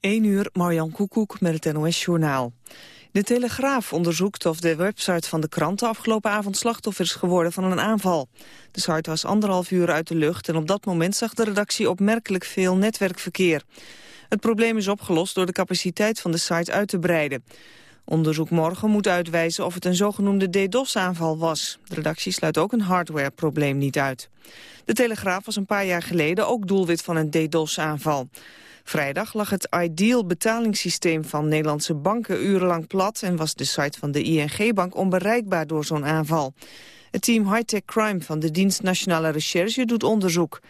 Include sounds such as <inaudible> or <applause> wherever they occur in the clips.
1 uur, Marjan Koekoek met het NOS-journaal. De Telegraaf onderzoekt of de website van de krant de afgelopen avond slachtoffer is geworden van een aanval. De site was anderhalf uur uit de lucht en op dat moment zag de redactie opmerkelijk veel netwerkverkeer. Het probleem is opgelost door de capaciteit van de site uit te breiden. Onderzoek morgen moet uitwijzen of het een zogenoemde DDoS-aanval was. De redactie sluit ook een hardwareprobleem niet uit. De Telegraaf was een paar jaar geleden ook doelwit van een DDoS-aanval. Vrijdag lag het Ideal betalingssysteem van Nederlandse banken urenlang plat... en was de site van de ING-bank onbereikbaar door zo'n aanval. Het team Hightech Crime van de Dienst Nationale Recherche doet onderzoek.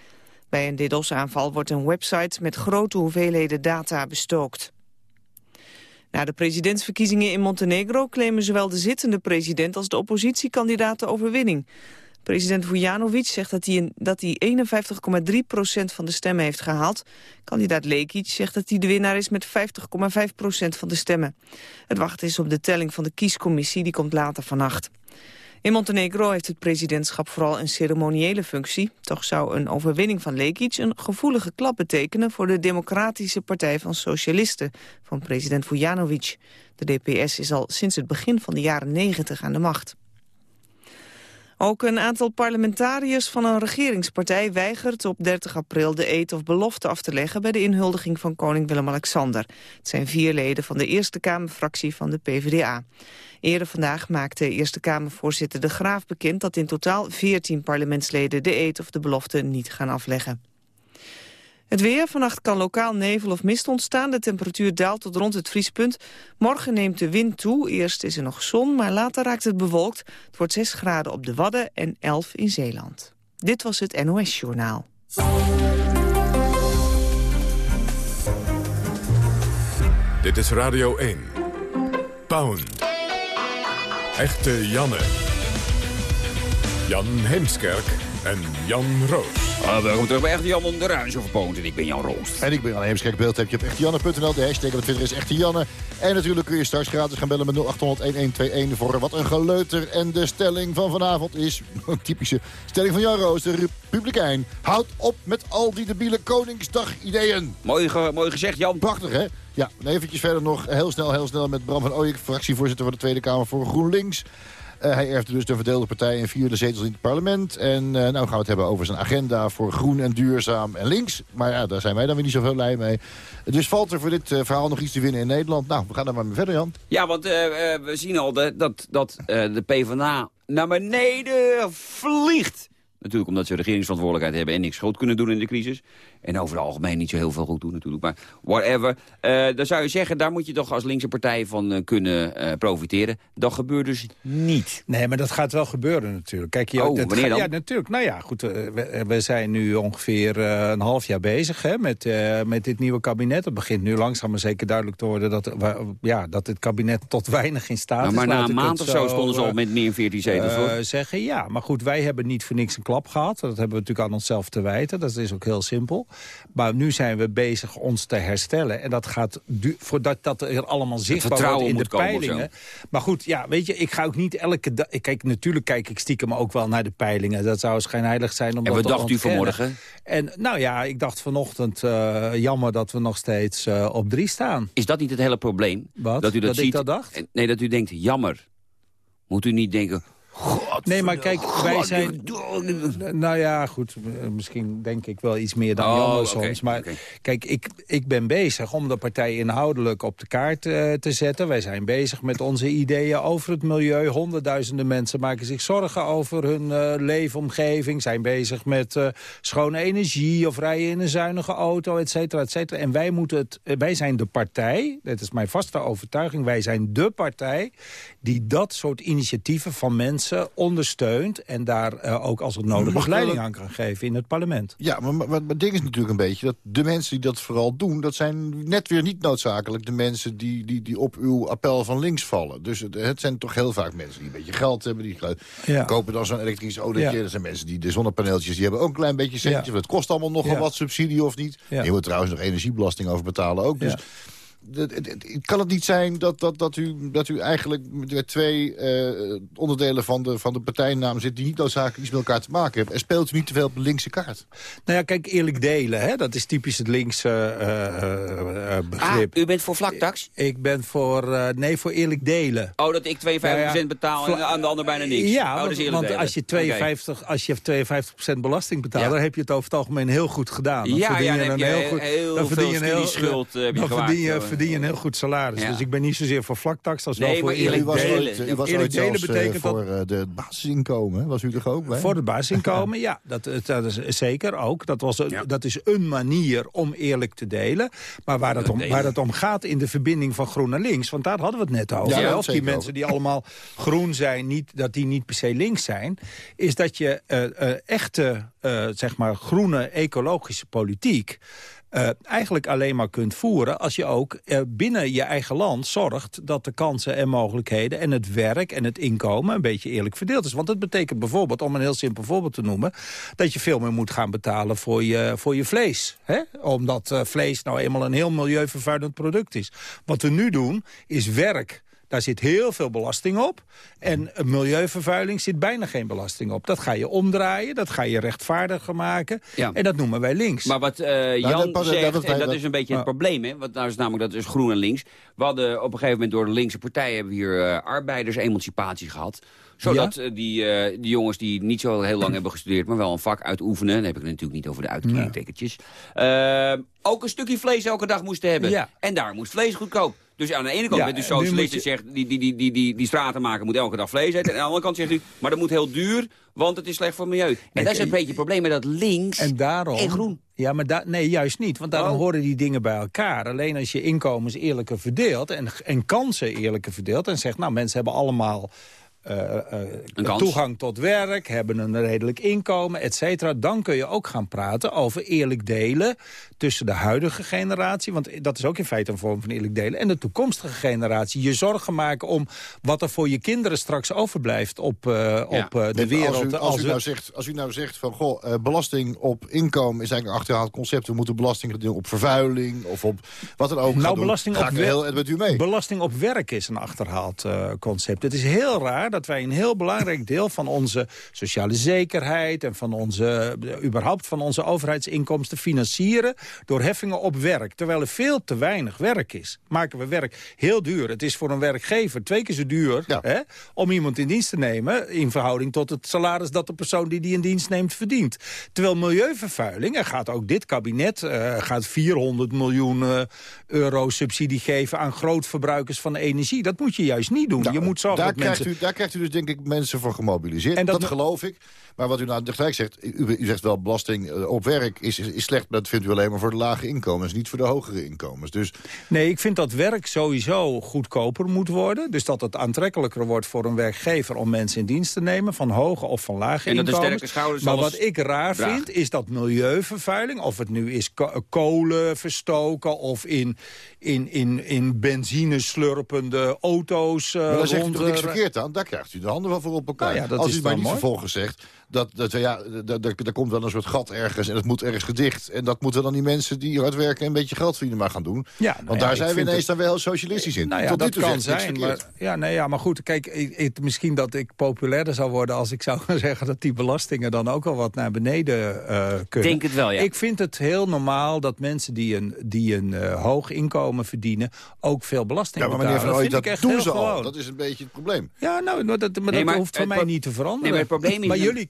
Bij een DDoS-aanval wordt een website met grote hoeveelheden data bestookt. Na de presidentsverkiezingen in Montenegro claimen zowel de zittende president als de oppositiekandidaat de overwinning. President Vujanovic zegt dat hij, dat hij 51,3 procent van de stemmen heeft gehaald. Kandidaat Lekic zegt dat hij de winnaar is met 50,5 procent van de stemmen. Het wachten is op de telling van de kiescommissie, die komt later vannacht. In Montenegro heeft het presidentschap vooral een ceremoniële functie. Toch zou een overwinning van Lekic een gevoelige klap betekenen... voor de Democratische Partij van Socialisten van president Vujanovic. De DPS is al sinds het begin van de jaren 90 aan de macht. Ook een aantal parlementariërs van een regeringspartij weigert op 30 april de eet of belofte af te leggen bij de inhuldiging van koning Willem-Alexander. Het zijn vier leden van de Eerste Kamerfractie van de PvdA. Eerder vandaag maakte Eerste Kamervoorzitter De Graaf bekend dat in totaal 14 parlementsleden de eet of de belofte niet gaan afleggen. Het weer. Vannacht kan lokaal nevel of mist ontstaan. De temperatuur daalt tot rond het vriespunt. Morgen neemt de wind toe. Eerst is er nog zon, maar later raakt het bewolkt. Het wordt 6 graden op de Wadden en 11 in Zeeland. Dit was het NOS Journaal. Dit is Radio 1. Pound. Echte Janne. Jan Heemskerk en Jan Roos. Ah, welkom terug bij Echte Jan de Ruijs over Poont. En ik ben Jan Roost. En ik ben Jan Heemskerk. Beeld heb je op echtejanne.nl. De hashtag op Twitter is Echte Janne. En natuurlijk kun je straks gratis gaan bellen met 0800-1121 voor wat een geleuter. En de stelling van vanavond is, <laughs> een typische stelling van Jan Roos, de Republikein. Houd op met al die debiele Koningsdag-ideeën. Mooi, ge mooi gezegd, Jan. Prachtig, hè? Ja, eventjes verder nog heel snel, heel snel met Bram van Ooyek, fractievoorzitter van de Tweede Kamer voor GroenLinks. Uh, hij erfde dus de verdeelde partij in vierde zetels in het parlement. En uh, nou gaan we het hebben over zijn agenda voor groen en duurzaam en links. Maar ja, daar zijn wij dan weer niet zoveel blij mee. Dus valt er voor dit uh, verhaal nog iets te winnen in Nederland? Nou, we gaan er maar mee verder, Jan. Ja, want we zien al de, dat, dat de PvdA naar beneden vliegt. Natuurlijk omdat ze regeringsverantwoordelijkheid hebben en niks groot kunnen doen in de crisis. En over het algemeen niet zo heel veel goed doen natuurlijk. Maar whatever. Uh, dan zou je zeggen, daar moet je toch als linkse partij van uh, kunnen uh, profiteren. Dat gebeurt dus niet. Nee, maar dat gaat wel gebeuren natuurlijk. Kijk, je, oh, dat wanneer dan? Ja, natuurlijk. Nou ja, goed. We, we, zijn nu ongeveer een half jaar bezig hè, met, met dit nieuwe kabinet. Het begint nu langzaam maar zeker duidelijk te worden... dat, ja, dat het kabinet tot <laughs> weinig in staat nou, maar is. Maar na een maand of zo stonden ze al met meer 14 zetels. hoor. zeggen, ja. Maar goed, wij hebben niet voor niks een klap gehad. Dat hebben we natuurlijk aan onszelf te wijten. Dat is ook heel simpel. Maar nu zijn we bezig ons te herstellen. En dat gaat, voordat dat er allemaal zichtbaar wordt in de peilingen. Maar goed, ja, weet je, ik ga ook niet elke dag... Kijk, natuurlijk kijk ik stiekem ook wel naar de peilingen. Dat zou schijnheilig zijn om en dat wat dacht u vanmorgen? En nou ja, ik dacht vanochtend, uh, jammer dat we nog steeds uh, op drie staan. Is dat niet het hele probleem? Wat? Dat u dat, dat ziet? ik dat dacht? Nee, dat u denkt, jammer. Moet u niet denken... God, nee, maar kijk, wij zijn... Nou ja, goed, misschien denk ik wel iets meer dan oh, Jan soms. Okay, maar okay. kijk, ik, ik ben bezig om de partij inhoudelijk op de kaart uh, te zetten. Wij zijn bezig met onze ideeën over het milieu. Honderdduizenden mensen maken zich zorgen over hun uh, leefomgeving. Zijn bezig met uh, schone energie of rijden in een zuinige auto, et cetera, et cetera. En wij, moeten het, wij zijn de partij, dat is mijn vaste overtuiging... wij zijn de partij die dat soort initiatieven van mensen ondersteunt... en daar uh, ook als het nodig is leiding aan kan geven in het parlement. Ja, maar, maar, maar het ding is natuurlijk een beetje... dat de mensen die dat vooral doen... dat zijn net weer niet noodzakelijk de mensen die, die, die op uw appel van links vallen. Dus het, het zijn toch heel vaak mensen die een beetje geld hebben... die ja. kopen dan zo'n elektrisch autootje. Ja. Dat zijn mensen die de zonnepaneeltjes... die hebben ook een klein beetje centjes. Ja. Het kost allemaal nogal wat subsidie of niet. Je moet trouwens nog energiebelasting over betalen ook. Dus kan het niet zijn dat, dat, dat, u, dat u eigenlijk met twee eh, onderdelen van de, van de partijnaam zit... die niet noodzakelijk iets met elkaar te maken hebben? En speelt u niet te veel op de linkse kaart? Nou ja, kijk, eerlijk delen, hè, dat is typisch het linkse eh, eh, eh, Ah, begrip. u bent voor vlaktax? Ik ben voor, eh, nee, voor eerlijk delen. Oh, dat ik 52% Nou ja, betaal en aan de ander bijna niks. Ja, oh, want, als, je Oké. 52, als je 52% belasting betaalt... Ja. dan heb je het over het algemeen heel goed gedaan. Dan Ja, verdien ja, je dan heb een je heel goed, heel dan verdien veel je een heel- studieschuld, heb je Dan gemaakt, verdien je, zo. Verdien je een heel goed salaris. Ja. Dus ik ben niet zozeer voor vlaktax als Nee, wel voor eerlijk u was delen. ooit, u was Eerlijk ooit delen eh, betekent dat- voor eh, de basisinkomen. hè? Was u er ook bij? Voor het basisinkomen, ja. Dat, het- dat is zeker ook. Dat, was Ja. dat is een manier om eerlijk te delen. Maar waar het, om, waar het om gaat in de verbinding van groen en links... want daar hadden we het net over. Ja, of die mensen over. die allemaal groen zijn, niet, dat die niet per se links zijn... is dat je eh, eh, echte, eh, zeg maar, groene ecologische politiek... eh, eigenlijk alleen maar kunt voeren als je ook eh, binnen je eigen land zorgt... dat de kansen en mogelijkheden en het werk en het inkomen een beetje eerlijk verdeeld is. Want het betekent bijvoorbeeld, om een heel simpel voorbeeld te noemen... dat je veel meer moet gaan betalen voor je, voor je vlees. Hè? Omdat eh, vlees nou eenmaal een heel milieuvervuilend product is. Wat we nu doen, is werk... Daar zit heel veel belasting op. En eh, milieuvervuiling zit bijna geen belasting op. Dat ga je omdraaien, dat ga je rechtvaardiger maken. Ja. En dat noemen wij links. Maar wat eh, Jan dat- dat- zegt, dat- dat- en dat is een beetje het Ja. probleem, hè? Want nou is namelijk, dat is groen en links. We hadden op een gegeven moment door de linkse partijen... hebben we hier eh, arbeidersemancipatie gehad. Zodat eh, die, eh, die jongens die niet zo heel lang hebben gestudeerd... maar wel een vak uitoefenen... dan heb ik het natuurlijk niet over de uitkeringtekentjes... eh, ook een stukje vlees elke dag moesten hebben. Ja. En daar moest vlees goedkoop. Dus aan de ene kant bent u socialist en zegt... Die, die, die, die, die, die stratenmaker moet elke dag vlees eten. En aan de andere kant zegt u... maar dat moet heel duur, want het is slecht voor het milieu. En dat is een beetje het probleem met dat links En daarom... en groen. Ja, maar nee, juist niet. Want daarom Oh. horen die dingen bij elkaar. Alleen als je inkomens eerlijker verdeelt en, en kansen eerlijker verdeelt... en zegt, nou, mensen hebben allemaal eh, eh, toegang tot werk... hebben een redelijk inkomen, et cetera... dan kun je ook gaan praten over eerlijk delen... tussen de huidige generatie... want dat is ook in feite een vorm van eerlijk delen... en de toekomstige generatie. Je zorgen maken om wat er voor je kinderen straks overblijft... op, eh, op eh, de wereld. Als u, als, u nou zegt, als u nou zegt van, goh, eh, belasting op inkomen is eigenlijk een achterhaald concept. We moeten belasting doen op vervuiling of op wat dan ook. Nou, doen. belasting Ga op ik er wer- heel met u mee. Belasting op werk is een achterhaald eh, concept. Het is heel raar dat wij een heel belangrijk deel van onze sociale zekerheid... en van onze, eh, überhaupt van onze overheidsinkomsten financieren... door heffingen op werk. Terwijl er veel te weinig werk is. Maken we werk heel duur. Het is voor een werkgever twee keer zo duur Ja. hè, om iemand in dienst te nemen... in verhouding tot het salaris dat de persoon die die in dienst neemt verdient. Terwijl milieuvervuiling, en gaat ook dit kabinet... eh, gaat 400 miljoen eh, euro subsidie geven aan grootverbruikers van energie. Dat moet je juist niet doen. Nou, je moet zorgen dat mensen... u, krijgt u dus denk ik mensen voor gemobiliseerd. En dat dat- geloof ik. Maar wat u nou tegelijk zegt, u, u zegt wel belasting eh, op werk is, is, slecht. Maar dat vindt u alleen maar voor de lage inkomens, niet voor de hogere inkomens. Dus Nee, ik vind dat werk sowieso goedkoper moet worden. Dus dat het aantrekkelijker wordt voor een werkgever om mensen in dienst te nemen. Van hoge of van lage En dat de inkomens. sterke schouders maar wat ik raar vind, is dat milieuvervuiling... of het nu is ko- kolen verstoken of in, in, in, in benzine slurpende auto's uh, maar daar zegt u niks eh, verkeerd aan? Daar krijgt u de handen wel voor op elkaar. Nou ja, dat Als is u maar niet mooi. vervolgens zegt... Dat, dat, ja, dat, dat, er komt wel een soort gat ergens en het moet ergens gedicht. En dat moeten dan die mensen die hard werken en een beetje geld verdienen maar gaan doen. Ja, nou Want daar zijn we ineens het- dan wel socialistisch in. Nou ja, Tot nu dat toe kan zijn. Maar, ja, nee, ja, maar goed, kijk, ik, ik- misschien dat ik populairder zou worden... als ik zou <laughs> zeggen dat die belastingen dan ook al wat naar beneden eh, kunnen. Denk het wel, ja. Ik vind het heel normaal dat mensen die een, die een eh, hoog inkomen verdienen... ook veel belasting Ja, maar betalen. meneer Van Ooy, dat doen ze al. Dat is een beetje het probleem. Ja, nou, dat, maar Nee, dat maar hoeft voor mij niet te veranderen. Nee, maar het probleem is- Maar jullie,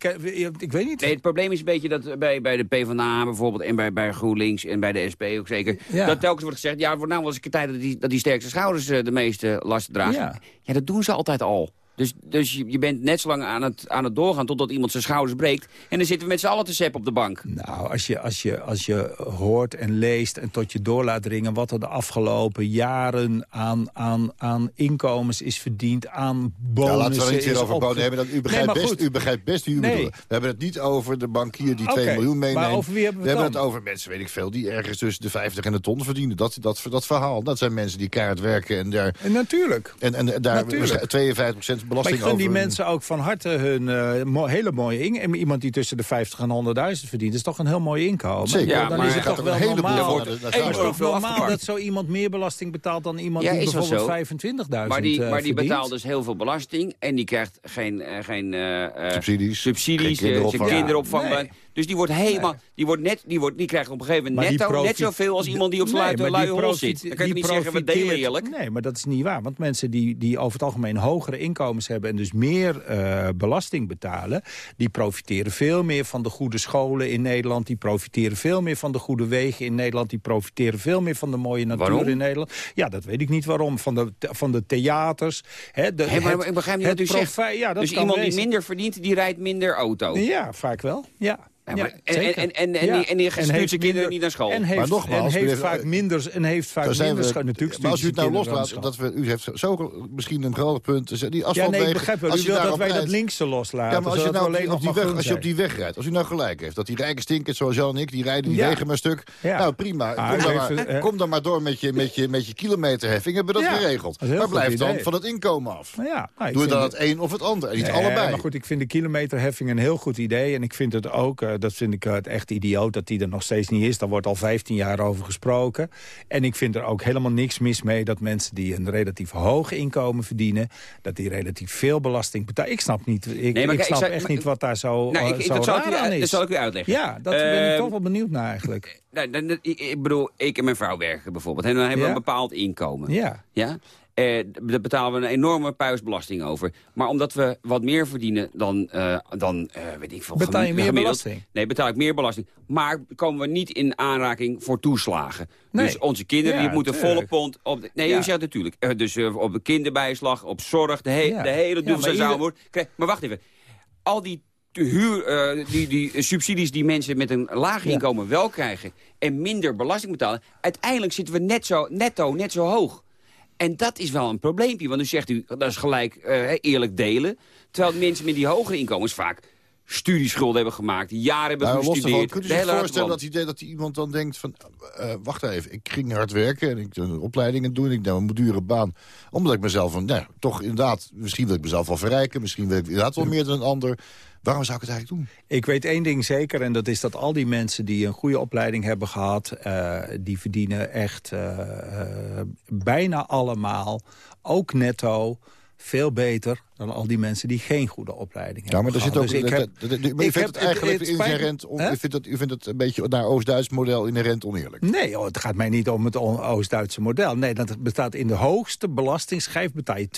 ik weet niet... Nee, het probleem is een beetje dat bij, bij de PvdA bijvoorbeeld... en bij, bij GroenLinks en bij de SP ook zeker... Ja. dat telkens wordt gezegd... ja, wordt nou wel eens een tijd dat die, dat die sterkste schouders eh, de meeste last dragen. Ja. Ja. dat doen ze altijd al. Dus, dus je, bent net zo lang aan het, aan het doorgaan totdat iemand zijn schouders breekt. En dan zitten we met z'n allen te seppen op de bank. Nou, als je, als, je, als je hoort en leest en tot je door laat dringen... wat er de afgelopen jaren aan, aan, aan inkomens is verdiend, aan bonussen... Ja, laten we er niet weer over bonen hebben. Dat, u, begrijpt Nee, maar best, goed. u begrijpt best wie u Nee. bedoelt. We hebben het niet over de bankier die Oké, 2 miljoen maar meeneemt. over wie hebben we we het hebben het over mensen, weet ik veel, die ergens tussen de 50 en de ton verdienen. Dat, dat, dat verhaal. Dat zijn mensen die keihard werken en daar... En natuurlijk. En, en daar Natuurlijk. 52% belasting ik gun die over- mensen ook van harte hun eh, mo- hele mooie inkomen. Iemand die tussen de 50 en 100.000 verdient, is toch een heel mooi inkomen. Zeker. Ja, dan maar is het toch wel normaal. toch Veel normaal dat zo iemand meer belasting betaalt dan iemand Ja, die bijvoorbeeld zo. 25.000 Maar die, eh, maar die verdient. betaalt dus heel veel belasting en die krijgt geen, eh, geen eh, eh, Subsidies. subsidies, Geen zijn kinderopvang. nee. Dus die wordt helemaal, die wordt net, die, wordt, die krijgt op een gegeven moment net profi- zoveel als iemand die op zijn Nee, luie, hol zit. Dan kan je niet zeggen, we delen eerlijk. Nee, maar dat is niet waar. Want mensen die, die over het algemeen hogere inkomens hebben... en dus meer eh, belasting betalen... die profiteren veel meer van de goede scholen in Nederland. Die profiteren veel meer van de goede wegen in Nederland. Die profiteren veel meer van de mooie natuur Waarom? in Nederland. Ja, dat weet ik niet waarom. Van de, van de theaters. Hè, de, maar het- ik begrijp niet wat u zegt. Ja, dat dus iemand die minder verdient, die rijdt minder auto. Ja, vaak wel. Ja. Ja, en- zeker. en- en- en Ja. die- en die stuurt zijn kinderen niet naar school. En heeft, Maar nogmaals, en heeft meneer- vaak minder, en heeft vaak minder we, scho- natuurlijk maar als u het nou loslaat, dat we, u heeft zo misschien een groot punt. Die Ja, nee, ik begrijp wel. U je wil dat wij dat linkse loslaten. Ja, maar als je, nou alleen op die weg, groen als je op zijn. die weg rijdt, als u nou gelijk heeft... dat die rijke stinkers zoals Jan en ik, die rijden die wegen maar stuk. Ja. Nou, prima. Ah, kom, dan maar, hè? kom dan maar door met je, met je, met je kilometerheffing. Hebben we dat geregeld. Maar blijf dan van het inkomen af. Nou Doe dan het- een of het ander. En niet allebei. Maar goed, ik vind de kilometerheffing een heel goed idee. En ik vind het ook, eh, dat vind ik eh, het echt idioot dat die er nog steeds niet is. Daar wordt al 15 jaar over gesproken. En ik vind er ook helemaal niks mis mee dat mensen die een relatief hoog inkomen verdienen... dat die relatief veel belasting betalen. Ik snap, niet, ik, Nee, maar ik snap ik zou- echt maar- niet wat daar zo, Nou, eh, ik, zo dat, zal raar u, aan uit- dat is. zal ik u uitleggen. Ja, dat ben ik Ehm, toch wel benieuwd naar eigenlijk. Nou, ik, ik bedoel, ik en mijn vrouw werken bijvoorbeeld. En dan hebben we Ja. een bepaald inkomen. Ja. Ja? Eh, daar betalen we een enorme puistbelasting over. Maar omdat we wat meer verdienen dan, eh, dan eh, weet ik veel... Betaal je meer gemiddeld. belasting? Nee, betaal ik meer belasting. Maar komen we niet in aanraking voor toeslagen. Nee. Dus onze kinderen Ja, die moeten tuurlijk. volle pond... Op de, nee, Ja. u zegt natuurlijk. eh, dus op de kinderbijslag, op zorg, de, he Ja. de hele Ja, doel maar zijn ieder-. Maar wacht even. Al die huur, die, die subsidies die mensen met een laag Ja. inkomen wel krijgen... en minder belasting betalen... uiteindelijk zitten we net zo, netto net zo hoog. En dat is wel een probleempje, want nu zegt u, dat is gelijk eh, eerlijk delen. Terwijl mensen met die hogere inkomens vaak studieschulden hebben gemaakt... jaren hebben Nou, gestudeerd. kunt u de zich hele voorstellen dat, idee, dat die iemand dan denkt van... eh, wacht even, ik ging hard werken en ik doe opleidingen doen. Ik neem een dure baan. Omdat ik mezelf van, nou, toch inderdaad... misschien wil ik mezelf wel verrijken. Misschien wil ik inderdaad wel meer dan een ander. Waarom zou ik het eigenlijk doen? Ik weet één ding zeker en dat is dat al die mensen die een goede opleiding hebben gehad... eh, die verdienen echt eh, eh, bijna allemaal, ook netto, veel beter dan al die mensen die geen goede opleiding Ja, hebben maar er zit ook... Dus ik heb- maar u vindt het eigenlijk inherent... u, vindt het, u vindt het een beetje naar Oost-Duits model inherent oneerlijk. Nee, oh, het gaat mij niet om het Oost-Duitse model. Nee, dat bestaat in de hoogste belastingsschijf betaal je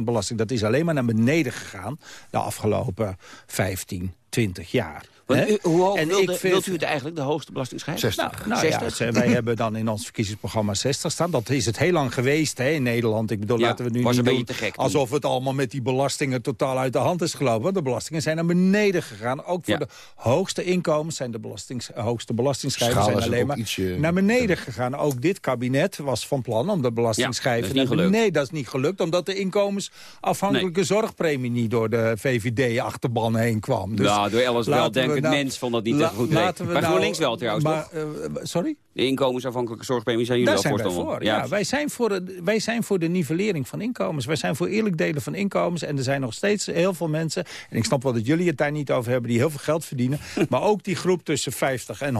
52% belasting. Dat is alleen maar naar beneden gegaan de afgelopen 15, 20 jaar. Want Hè? u- hoe hoog En wilde, ik vind- wilt u het eigenlijk, de hoogste belasting schrijven? 60. Nou, nou ja, 60? ze- wij <laughs> hebben dan in ons verkiezingsprogramma 60 staan. Dat is het heel lang geweest hè, in Nederland. Ik bedoel, Ja, laten we nu was niet een doen beetje te gek alsof het allemaal met die belastingen totaal uit de hand is gelopen. Want de belastingen zijn naar beneden gegaan. Ook voor Ja. de hoogste inkomens zijn de belastings, hoogste belastingschijven Schaal zijn alleen maar ietsje- naar beneden gegaan. Ook dit kabinet was van plan om de Ja, dat belastingschijven naar gelukt. beneden. Dat is niet gelukt, omdat de inkomensafhankelijke zorgpremie niet door de VVD-achterban heen kwam. Dus nou, door Alice laten weldenkend we nou- mens vond dat niet La- echt goed. Laten we Maar nou- GroenLinks wel trouwens, maar, toch? eh, sorry? De inkomensafhankelijke zorgpremie zijn jullie Daar wel zijn voor. van. Ja. wij, zijn voor de, wij zijn voor de nivellering van inkomens. Wij zijn voor eerlijk delen van inkomens. En er zijn nog steeds heel veel mensen... en ik snap wel dat jullie het daar niet over hebben... die heel veel geld verdienen. <laughs> maar ook die groep tussen 50 en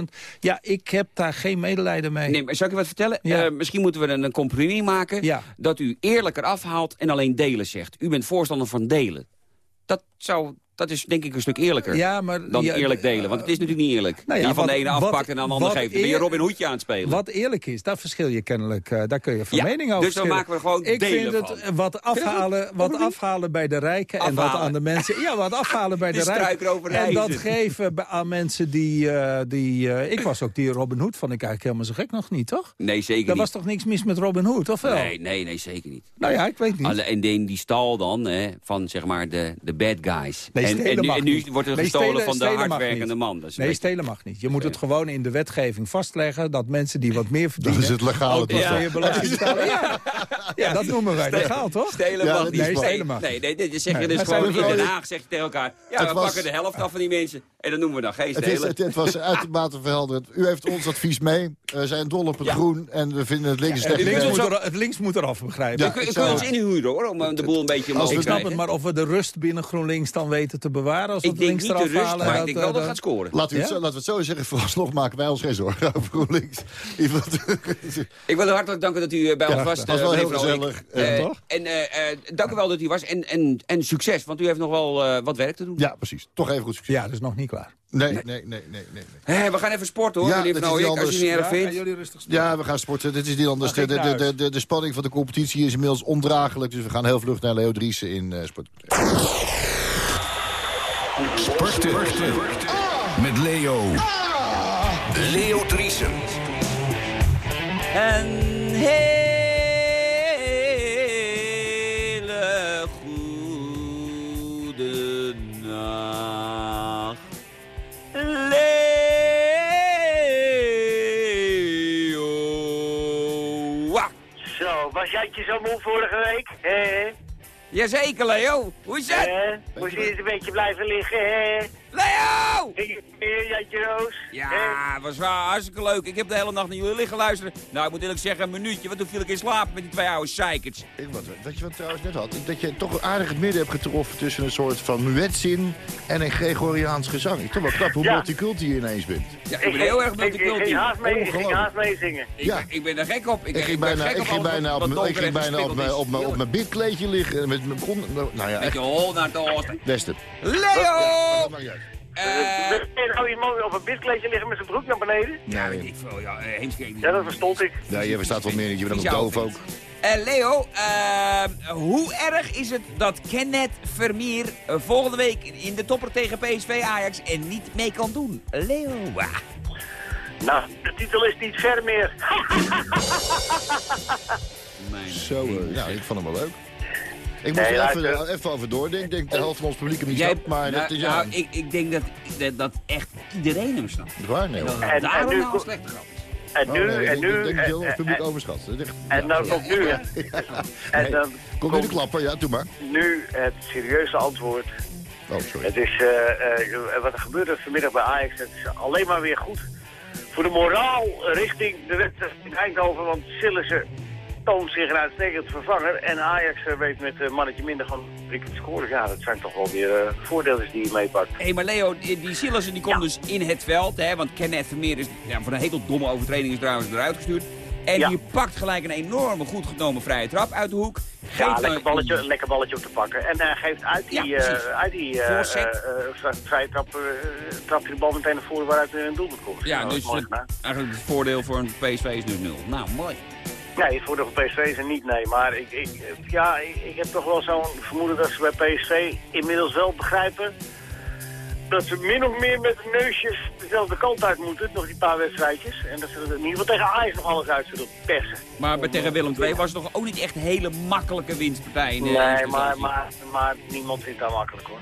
100.000. Ja, ik heb daar geen medelijden mee. Nee, maar zou ik u wat vertellen? Ja. Eh, misschien moeten we een compromis maken... Ja. dat u eerlijker afhaalt en alleen delen zegt. U bent voorstander van delen. Dat, zou, dat is denk ik een stuk eerlijker Ja, maar, dan ja, eerlijk delen. Want het is natuurlijk niet eerlijk. Nou ja, je van de ene wat- afpakt en aan de ander geeft. Dan ben je Robin Hoodje aan het spelen. Wat eerlijk is, daar verschil je kennelijk. eh, daar kun je van mening over dus dan maken we gewoon Ik delen vind het van. eh, wat afhalen, wat afhalen bij de rijken en wat aan de mensen. Ja, wat afhalen bij <laughs> de rijken. En dat geven aan mensen die. eh, die eh, ik was ook die Robin Hood van ik eigenlijk helemaal zo gek nog niet, toch? Nee, zeker Daar niet. was toch niks mis met Robin Hood, of wel? Nee, nee, nee, zeker niet. Nou ja, ik weet niet. Alle, en die, die stal dan, hè, van zeg maar de, de bad guys. Nee, en, stelen en, nu- mag en nu niet. wordt er Nee, gestolen stelen- van de stelen hardwerkende man. Dat is Nee, stelen mag niet. Je moet het gewoon in de wetgeving vastleggen... dat mensen die wat meer Dat verdienen... is het legale. ook Ja. meer belasting betalen. Ja. ja, dat noemen wij legaal, toch? Stelen mag dat niet. Nee, stelen mag Nee, nee, nee, dat zeg je dus gewoon in Den Haag zeg je tegen elkaar. Ja, Het we was- pakken de helft af van die mensen. En dat noemen we dan Het, is, geestdelen. het, het was <laughs> uitermate verhelderend. U heeft ons advies mee. We zijn dol op het Ja. groen en we vinden het links Het links, moet er, het eraf, begrijp Ja, ik. Zou- ons inhuren hoor, om eh, de boel een beetje Ik snap het, maar of we de rust binnen GroenLinks dan weten te bewaren... als we Ik denk links niet de eraf rust, halen... maar ik dat, denk wel eh, dat het gaat scoren. Laten we, het Ja? zo, laten we het zo zeggen, <laughs> vooralsnog maken wij ons geen zorgen over GroenLinks. Ik wil u hartelijk danken dat u eh, bij ons was. dat was eh, wel heel gezellig, toch? En eh, eh, dank u wel dat u was. En, en, en succes, want u heeft nog wel eh, wat werk te doen. Ja, precies. Toch even goed succes. Ja, dat is nog niet klaar. Nee, nee, nee, nee, nee. nee. We gaan even sporten hoor, Ja, meneer dat Van is niet Ooyek, als u het niet erg vindt. rustig. Ja, we gaan sporten. Dit is niet anders. De, de, de, huis? de, de spanning van de competitie is inmiddels ondraaglijk. Dus we gaan heel vlug naar Leo Driessen in eh sport. Sporten. Met Leo. Leo Driesen. Een hele goede nacht. Leo. Zo, was Jantje zo moe vorige week? Hé, Jazeker, Leo. Hoe is het? Moest je eens een beetje blijven liggen, hé? Leo! Jantje Roos? Ja, was wel hartstikke leuk. Ik heb de hele nacht naar jullie liggen luisteren. Nou, ik moet eerlijk zeggen, een minuutje, want toen viel ik in slaap met die twee oude zeikers. Ik, wat, wat je wat trouwens net had, dat je toch aardig het midden hebt getroffen tussen een soort van muetzin en een Gregoriaans gezang. Ik toch wel knap hoe Ja. multiculti je ineens bent. Ja, ik ben heel erg ik, met ik, ik ging haast mee, ik ging Ongelooflijk. haast meezingen. Ik, Ja. ben, ik ben er gek op. Ik ging bijna, ik op ging bijna, wat- op, ik ging bijna op mijn, op mijn, op mijn bidkleedje liggen. en Met mijn bron, nou ja, Met echt je hol naar het oosten. beste. Leo! Uh, nou iemand op een bidkleedje liggen met zijn broek naar beneden? ja, weet Nee, ik veel. Ja, eh. Ja, dat verstond ik. ja, je verstaat wel meer, je bent ook doof ook. Leo, hoe erg is het dat Kenneth Vermeer volgende week in de topper tegen PSV Ajax en niet mee kan doen? Leo. Nou, de titel is niet ver meer. Mijn Zo, ja, ik vond hem wel leuk. Ik moest Nee, er even, even over doordenken. Ik denk de helft van ons publiek hem niet Jij- snapt, maar nou, dat is ja, nou, ik, ik denk dat, dat, dat echt iedereen hem snapt. waar, nee. En hoor. daarom en nu nou een ko- slechte grap is. En Oh, nu, nee, en ik nu, denk dat je heel en, het publiek en, overschat. En ja, dan ja. komt nu, <laughs> hè. En dan Komt nu de klapper, ja, doe maar. nu het serieuze antwoord. Oh, sorry. Het is, eh, eh, wat er gebeurde vanmiddag bij Ajax, het is alleen maar weer goed. Voor de moraal richting de wedstrijd in Eindhoven, want Sillissen toont zich een uitstekend vervanger. En Ajax eh, weet met een mannetje minder gewoon te scoren. Ja, dat zijn toch wel weer eh, voordeeltjes die je meepakt. Hé, maar Leo, die, die Silassen die komt Ja. dus in het veld, hè, want Kenneth Vermeer is ja, voor een hele domme overtreding is trouwens eruit gestuurd. En Ja. die pakt gelijk een enorme goed genomen vrije trap uit de hoek. Geeft Ja, lekker balletje, lekker balletje op te pakken. En hij geeft uit die, Ja, eh, uit die eh, eh, eh, vrije trap, eh, trapt hij de bal meteen naar voren waaruit een doelpunt komt. Ja, dus het, eigenlijk het voordeel voor een PSV is nu nul. Nou, mooi. Nee, voordeel van PSV is niet, nee. Maar ik, ik, ja, ik, ik heb toch wel zo'n vermoeden dat ze bij PSV inmiddels wel begrijpen... dat ze min of meer met de neusjes dezelfde kant uit moeten, nog die paar wedstrijdjes. En dat ze er in ieder geval tegen Ajax nog alles uit zullen persen. Maar bij tegen Willem II was het toch ook niet echt een hele makkelijke winstpartij in de Nee, maar, maar, maar niemand vindt dat makkelijk hoor.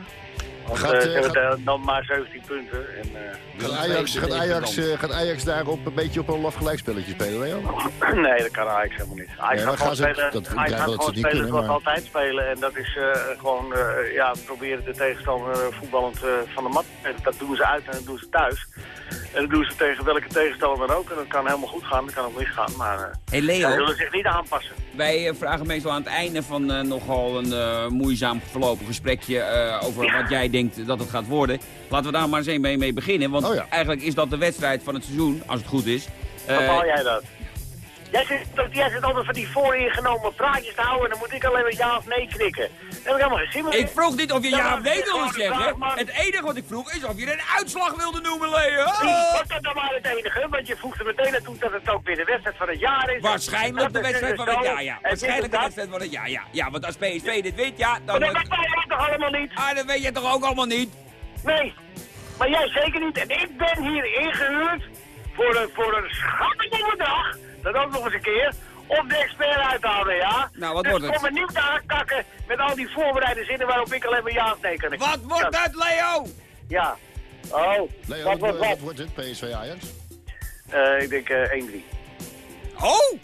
Want Gaat, ze hebben gaat- dan- maar 17 punten. En, eh, Gaat Ajax, gaat, Ajax, eh, gaat Ajax daarop een beetje op een laf gelijkspelletje spelen, Leo? <clears throat> nee, dat kan Ajax helemaal niet. Ajax Nee, gaat gewoon ze- spelen, dat- Ajax gaat gewoon spelen kunnen, maar- altijd spelen. En dat is eh, gewoon eh, ja, proberen de tegenstander voetballend eh, van de mat. En dat doen ze uit en dat doen ze thuis. En dat doen ze tegen welke tegenstander dan ook. En dat kan helemaal goed gaan, dat kan ook misgaan. Maar eh, Hey ze zullen zich niet aanpassen. wij vragen meestal aan het einde van eh, nogal een eh, moeizaam verlopen gesprekje eh, over Ja. wat jij denkt dat het gaat worden. Laten we daar maar eens een mee, mee beginnen, want Oh ja. eigenlijk is dat de wedstrijd van het seizoen, als het goed is. Eh, Bepaal jij dat? Jij zit, jij zit altijd van die vooringenomen praatjes te houden en dan moet ik alleen maar ja of nee knikken. Heb ik helemaal geen zin meer in. ik vroeg niet of je Ja, of nee het wilde zeggen. Het enige wat ik vroeg is of je een uitslag wilde noemen, Leo. Wordt dat dan maar het enige? Want je voegt er meteen naartoe dat het ook weer de wedstrijd van het jaar is. Waarschijnlijk de wedstrijd van dus het zo. jaar, ja. Waarschijnlijk de wedstrijd van het jaar, ja. Ja, want als PSV dit wint, ja, dan... Maar dat weet jij toch allemaal niet? Ah, dat weet je toch ook allemaal niet? Nee. Maar jij zeker niet. En ik ben hier ingehuurd voor een, voor een schattig bedrag. Dat ook nog eens een keer. Om de expert uit te halen, ja? Nou, wat dus wordt het? kom me niet aankakken met al die voorbereide zinnen waarop ik alleen maar ja of nee kan. Wat wordt Ja. het, Leo? Ja. Oh, Leo, wat wordt wat wat? wordt het? PSV Ajax? Eh, ik denk eh 1-3. Oh,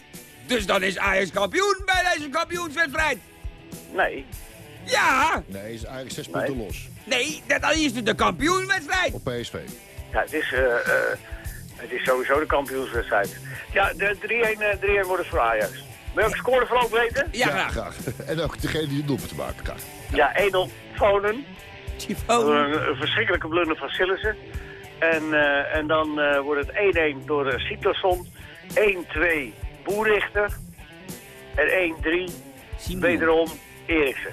dus dan is Ajax kampioen bij deze kampioenswedstrijd. Nee. Ja! Nee, is eigenlijk zes punten los Nee, dat dat is de kampioenwedstrijd. op PSV. Ja, het is, eh, eh, het is sowieso de kampioenswedstrijd. Ja, de 3-1 eh, 3-1 wordt het voor Ajax. Wil je ook scoreverloop weten? Ja, graag. graag. <laughs> En ook degene die het doelpunt te maken graag. Ja, 1-0 Fonen. Tyfoon. Een, een verschrikkelijke blunder van Sillissen. En, eh, en dan eh, wordt het 1-1 door uh, Siktersson. 1-2 Boerichter. En 1-3 Simon. wederom Eriksen.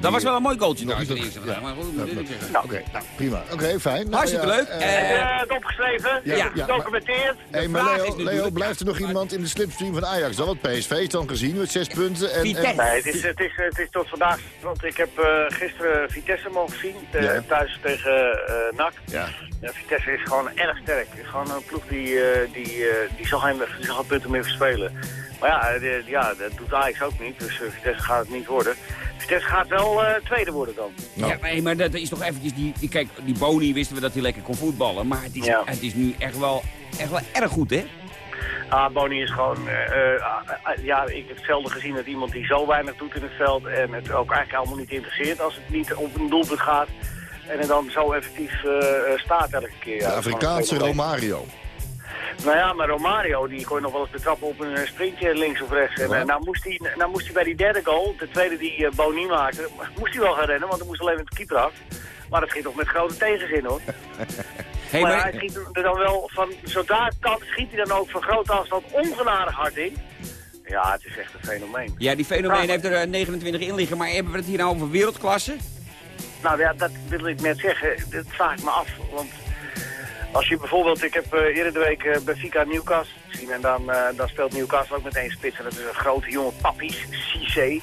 Dat was wel een mooi goaltje Nog eerste ja. Maar goed, moet ik zeggen. Nou, Oké, nou prima. Oké, fijn. Nou, Hartstikke ja, leuk. Eh, het opgeschreven, Ja. ja, gedocumenteerd. Hey, de maar vraag Leo, blijft er nog iemand in de slipstream van Ajax dan? Want PSV is dan gezien met zes punten. En, Vitesse. en, Nee, het is, het, is, het is tot vandaag. Want ik heb eh, gisteren Vitesse mogen zien. eh, Ja. Thuis tegen eh NAC. ja. Ja, Vitesse is gewoon erg sterk. Het is gewoon een ploeg die, eh, die, eh, die zal, geen, die zal geen punten meer verspelen. Maar ja, de- ja, dat doet Ajax ook niet. Dus Vitesse gaat het niet worden. Vitesse gaat wel eh, tweede worden dan. Nou. Ja, maar, hey, maar dat is toch eventjes die. Kijk, die Boni wisten we dat hij lekker kon voetballen. Maar het is, Ja. het is nu echt wel, echt wel erg goed, hè? Ah, Boni is gewoon... eh, eh, ah, ja, ik heb zelden gezien dat iemand die zo weinig doet in het veld... en het ook eigenlijk allemaal niet interesseert als het niet op een doelpunt gaat... en er dan zo effectief staat elke keer. De Afrikaanse. Romario. Nou ja, maar Romario, die kon nog wel eens betrappen op een eh, sprintje links of rechts. En Ja. eh, nou, moest hij, nou moest hij bij die derde goal, de tweede die uh, Boni maakte, moest hij wel gaan rennen, want hij moest alleen met de keeper af. Maar dat ging toch met grote tegenzin hoor. <laughs> Hey, maar, maar, hij schiet er dan wel van, zodra het kan, schiet hij dan ook van grote afstand ongenadig hard in. Ja, het is echt een fenomeen. ja, die fenomeen heeft er eh, 29 in liggen. Maar hebben we het hier nou over wereldklasse? Nou ja, dat wil ik net zeggen. Dat vraag ik me af. Want als je bijvoorbeeld, ik heb eh, eerder de week eh, Benfica Newcastle gezien. En dan, eh, dan speelt Newcastle ook met één spits. En dat is een grote jongen, Pappies, Cissé.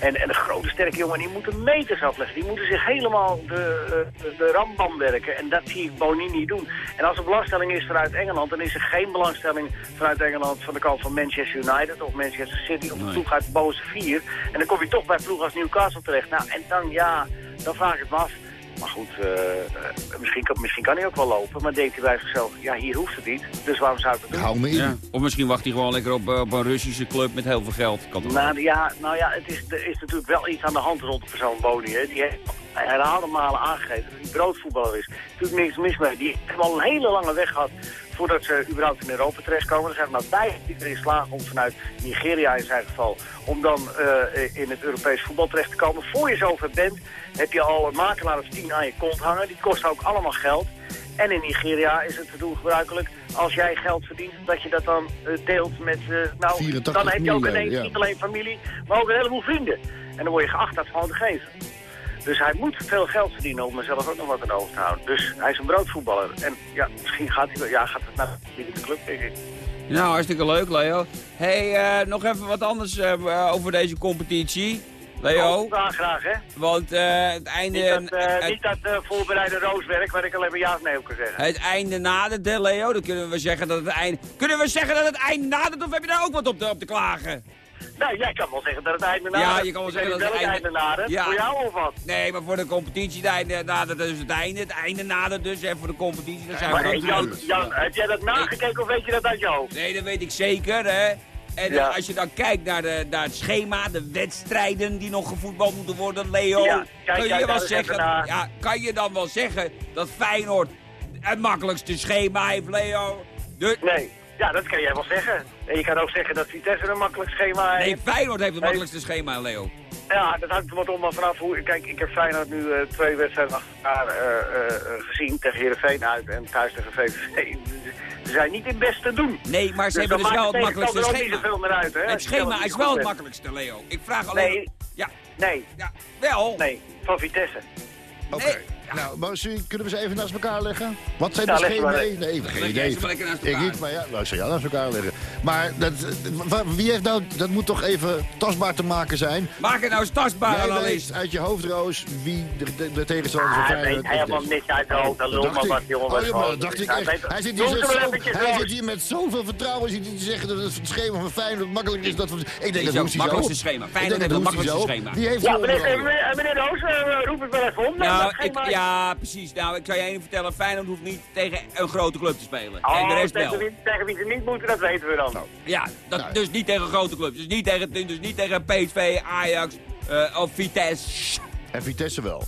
En, en de grote sterke jongen, die moeten meters afleggen. Die moeten zich helemaal de, de, rambam werken. En dat zie ik Boni niet doen. En als er belangstelling is vanuit Engeland, dan is er geen belangstelling vanuit Engeland van de kant van Manchester United of Manchester City of de ploeg uit bovenste vier. En dan kom je toch bij ploeg als Newcastle terecht. Nou, en dan ja, dan vraag ik me af. Maar goed, eh, eh, misschien, kan, misschien kan hij ook wel lopen, maar denkt hij bij zichzelf, ja, hier hoeft het niet. Dus waarom zou ik het doen? Hou me in. Ja. Of misschien wacht hij gewoon lekker op, eh, op een Russische club met heel veel geld. Kan Nou ja, nou ja, het is, er is natuurlijk wel iets aan de hand rond de persoon Boni. Hè. Die heeft herhaalde malen aangegeven dat hij broodvoetballer is. Natuurlijk niks mis mee. Die heeft al een hele lange weg gehad voordat ze überhaupt in Europa terechtkomen. Er zijn nou bij die erin slagen om vanuit Nigeria in zijn geval... om dan eh, in het Europees voetbal terecht te komen. Voor je zover bent, heb je al een makelaar of tien aan je kont hangen. Die kosten ook allemaal geld. En in Nigeria is het te doen gebruikelijk, als jij geld verdient, dat je dat dan eh, deelt met... eh, nou, 84 dan heb je ook ineens ja. niet alleen familie, maar ook een heleboel vrienden. En dan word je geacht dat gewoon te geven. Dus hij moet veel geld verdienen om er zelf ook nog wat aan over te houden. Dus hij is een broodvoetballer. En ja, misschien gaat hij wel, ja, gaat het naar de club, denk ik. Nou, hartstikke leuk, Leo. hey, eh, nog even wat anders eh, over deze competitie. Leo, Oh, graag, graag, hè. want eh, het einde... Niet dat, eh, het, niet dat eh, voorbereide rooswerk waar ik alleen maar ja of nee op kan zeggen. het einde nadert, hè, Leo? Dan kunnen we zeggen dat het einde... Kunnen we zeggen dat het einde nadert, of heb je daar ook wat op te, op te klagen? Nou, jij kan wel zeggen dat het einde Ja, nadert. je kan wel zeggen dat het einde- einde nadert. Ja. Voor jou of wat? Nee, maar voor de competitie het einde nadert dus het einde. Het einde nadert dus, en voor de competitie, dan zijn Maar we dan Jan. Jan, heb jij dat nagekeken of weet je dat uit je hoofd? Nee, dat weet ik zeker, hè. En eh, Ja. als je dan kijkt naar, de, naar het schema, de wedstrijden die nog gevoetbald moeten worden, Leo. Ja, kijk kun je daar wel zeggen, ja, kan je dan wel zeggen dat Feyenoord het makkelijkste schema heeft, Leo? De, Nee. Ja, dat kan jij wel zeggen. En je kan ook zeggen dat Vitesse een makkelijk schema nee, heeft. Feyenoord heeft het Nee. makkelijkste schema, Leo. Ja, dat hangt er wat om maar vanaf hoe... Kijk, ik heb Feyenoord nu eh, twee wedstrijden achter elkaar eh, eh, eh, gezien. Tegen Heerenveen uit en thuis tegen VVV. <laughs> Ze zijn niet in best te doen. Nee, maar ze Dus hebben dus wel maakt het makkelijkste ook niet schema. zoveel meer uit, hè? Het schema is wel het makkelijkste, Leo. Ik vraag alleen... Nee. Ja, Nee, ja, wel. nee, van Vitesse. Oké. Nee. Nou, maar kunnen we ze even naast elkaar leggen? Wat zijn Ja, de ze maar schema's? Nee, nee, geen idee. ze Ik niet, maar ja, nou, zou jou naast elkaar leggen. Maar dat, wie heeft nou, dat moet toch even tastbaar te maken zijn. Maak het nou eens tastbaar, weet uit je hoofd, Roos, wie de, de, de tegenstander van Ah, hij Feyenoord weet helemaal niks uit de hoofd. Dan lul maar wat, jongen. Oh, ja, dat dacht ik Ja, echt. Hij zit hier, het er hij met zoveel vertrouwen zit hij te zeggen dat het schema van Feyenoord makkelijk is. Dat we, ik denk dat hij zo. makkelijkste schema. Ik Feyenoord denk heeft dat het hij makkelijkste schema. Wie heeft Ja, meneer, Roos, eh, roep het maar even om. Nou, ja, precies. Nou, ik zou je één vertellen. Feyenoord hoeft niet tegen een grote club te spelen. Oh, en de rest tegen wel. wie, tegen wie ze niet moeten, dat weten we dan. Nou. Ja, dat, Nou. dus niet tegen grote clubs. Dus niet tegen, dus niet tegen PSV, Ajax, Eh, of Vitesse. En Vitesse wel.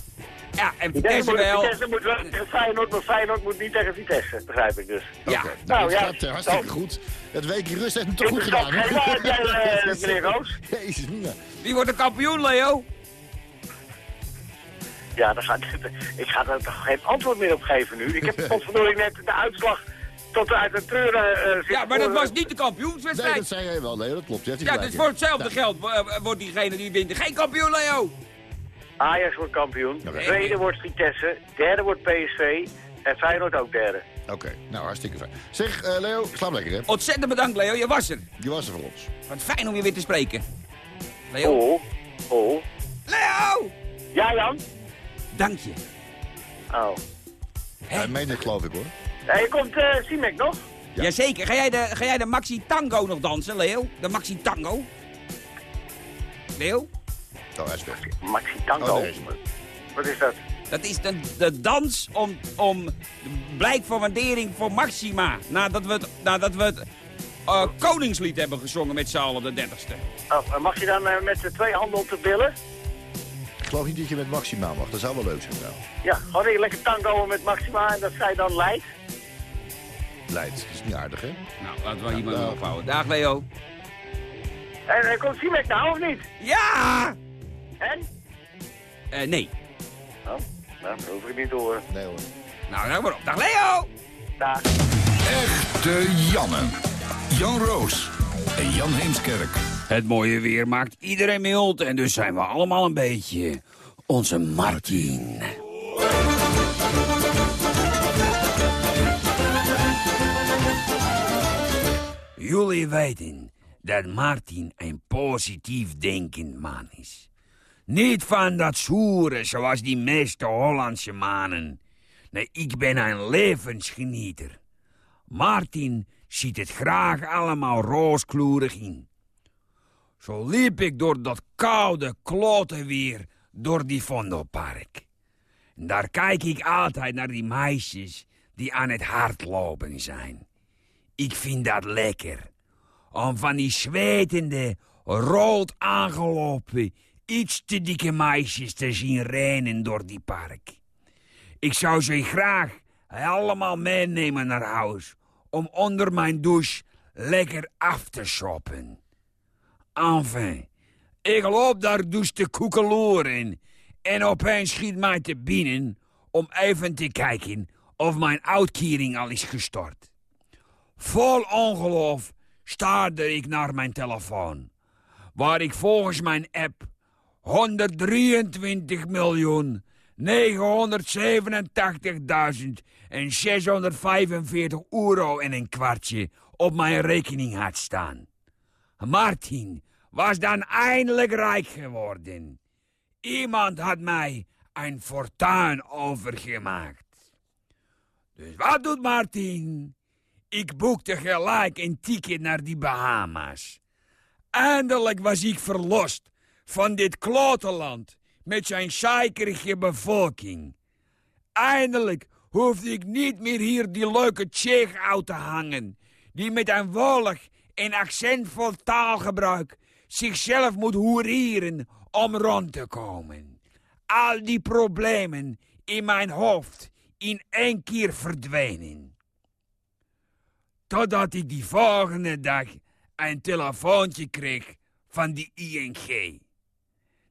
Ja, en Vitesse Vitesse moet, wel. Vitesse moet wel tegen Feyenoord, maar Feyenoord moet niet tegen Vitesse, begrijp ik dus. Ja, Oké, Nou, nou, ja, dat gaat eh, hartstikke zo. goed. Het weekje rust heeft hem toch goed gedaan. eh, meneer Roos. <laughs> Jezus, Mina. Wie wordt de kampioen, Leo? Ja, dan gaat, <laughs> ik ga daar toch geen antwoord meer op geven nu. Ik heb potverdorie net de uitslag tot uit de treuren eh zitten Ja, maar dat voor- was niet de Nee, kampioenswedstrijd. dat zei jij wel, Leo. Dat klopt. Ja, dus voor hetzelfde Ja. geld eh, wordt diegene die wint geen kampioen, Leo. Ajax wordt kampioen, tweede wordt Vitesse, derde wordt PSV en Feyenoord ook derde. Oké, nou hartstikke fijn. Zeg, eh, Leo, slaap lekker hè. Ontzettend bedankt, Leo. Je was er. Je was er voor ons. Wat fijn om je weer te spreken. Leo? Oh, oh. Leo! Ja, Jan? Dank je. Oh. Hij meent het geloof ik hoor. Hey, komt eh Simek nog? Ja. Jazeker. Ga jij, de, ga jij de Maxi Tango nog dansen, Leo? De Maxi Tango? Leo? Oh, hij is weg. Maxi Tango. Oh, is hij. Wat is dat? Dat is de, de dans om, om de blijk van waardering voor Maxima. Nadat we het, nadat we het eh, Koningslied hebben gezongen met z'n allen de 30ste. Oh, en mag je dan met de twee handen op de billen? Ik geloof niet dat je met Maxima mag. Dat zou wel leuk zijn nou. Ja, gewoon een lekker tango met Maxima en dat zij dan leidt. Leidt. Dat is niet aardig hè. Nou, laten we hier maar nou. ophouden. Dag Leo. En eh, komt Simek nou of niet? Ja! En? Eh, nee. Oh, nou, dat hoef ik niet te horen. Nee hoor. Nou, nou maar op. Dag Leo! Dag. Echte Janne. Jan Roos en Jan Heemskerk. Het mooie weer maakt iedereen mild en dus zijn we allemaal een beetje onze Martin. Jullie weten dat Martin een positief denkend man is. Niet van dat soeren zoals die meeste Hollandse mannen. Nee, ik ben een levensgenieter. Martin ziet het graag allemaal rooskleurig in. Zo liep ik door dat koude klote weer door die Vondelpark. Daar kijk ik altijd naar die meisjes die aan het hardlopen zijn. Ik vind dat lekker. Om van die zwetende, rood aangelopen, iets te dikke meisjes te zien rennen door die park. Ik zou ze graag allemaal meenemen naar huis om onder mijn douche lekker af te shoppen. Enfin, ik loop daar dus te koekeloeren en opeens schiet mij te binnen om even te kijken of mijn uitkering al is gestort. Vol ongeloof staarde ik naar mijn telefoon, waar ik volgens mijn app 123 miljoen 987.645 euro en een kwartje op mijn rekening had staan. Martin was dan eindelijk rijk geworden. Iemand had mij een fortuin overgemaakt. Dus wat doet Martin? Ik boekte gelijk een ticket naar die Bahama's. Eindelijk was ik verlost van dit klotenland met zijn zeikerige bevolking. Eindelijk hoefde ik niet meer hier die leuke Tsjech uit te hangen, die met een wollig en accentvol taalgebruik zichzelf moet hoerieren om rond te komen. Al die problemen in mijn hoofd in één keer verdwenen. Totdat ik die volgende dag een telefoontje kreeg van die ING.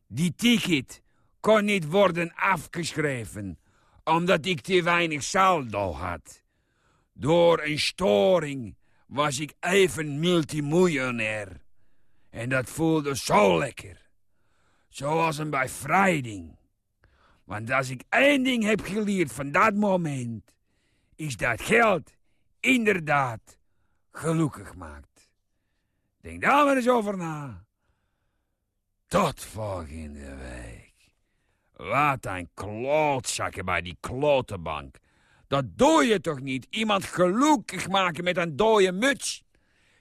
Die ticket kon niet worden afgeschreven, omdat ik te weinig saldo had. Door een storing was ik even multimiljonair. En dat voelde zo lekker. Zoals een bevrijding. Want als ik één ding heb geleerd van dat moment, is dat geld inderdaad gelukkig maakt. Denk daar maar eens over na. Tot volgende week. Wat een klootzakken bij die klotenbank. Dat doe je toch niet? Iemand gelukkig maken met een dode muts?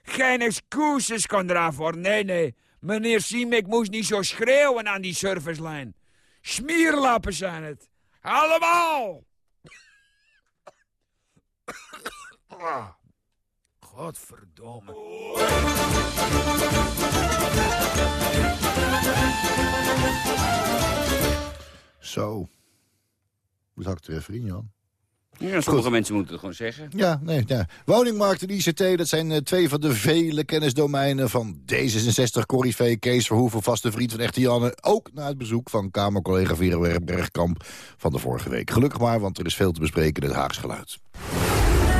Geen excuses kon ervoor. Nee, nee. Meneer Siemek moest niet zo schreeuwen aan die servicelijn. Smierlappen zijn het. Allemaal! Godverdomme. Zo. Hoe hakt er Jan? Ja, sommige mensen moeten het gewoon zeggen. Ja, nee, ja. Woningmarkt en ICT, dat zijn eh, twee van de vele kennisdomeinen van D66 Corrivé Kees Verhoeven, vaste vriend van Echte Janne. Ook na het bezoek van Kamercollega Vera Bergkamp van de vorige week. Gelukkig maar, want er is veel te bespreken in het Haags geluid.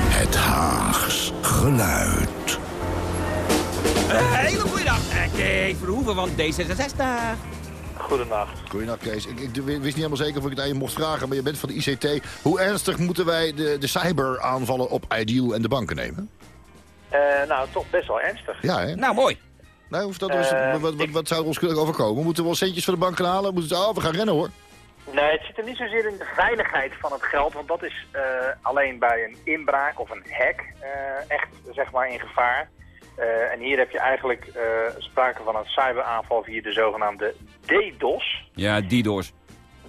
Het Haags geluid. Een hele goede dag. Eh, Kees Verhoeven van D66. Goedenacht. Goeiedag Kees. Ik, ik wist niet helemaal zeker of ik het aan je mocht vragen, maar je bent van de ICT. Hoe ernstig moeten wij de, de cyberaanvallen op Ideal en de banken nemen? Eh, nou, toch best wel ernstig. Ja, hè? Nou, mooi. Nou, of dat Eh, wat, wat, zou er ons kunnen overkomen? Moeten we wel centjes van de bank gaan halen? Moeten we, oh, we gaan rennen hoor. Nee, het zit er niet zozeer in de veiligheid van het geld, want dat is eh, alleen bij een inbraak of een hack eh, echt zeg maar in gevaar. Eh, en hier heb je eigenlijk eh, sprake van een cyberaanval via de zogenaamde DDoS. Ja, DDoS.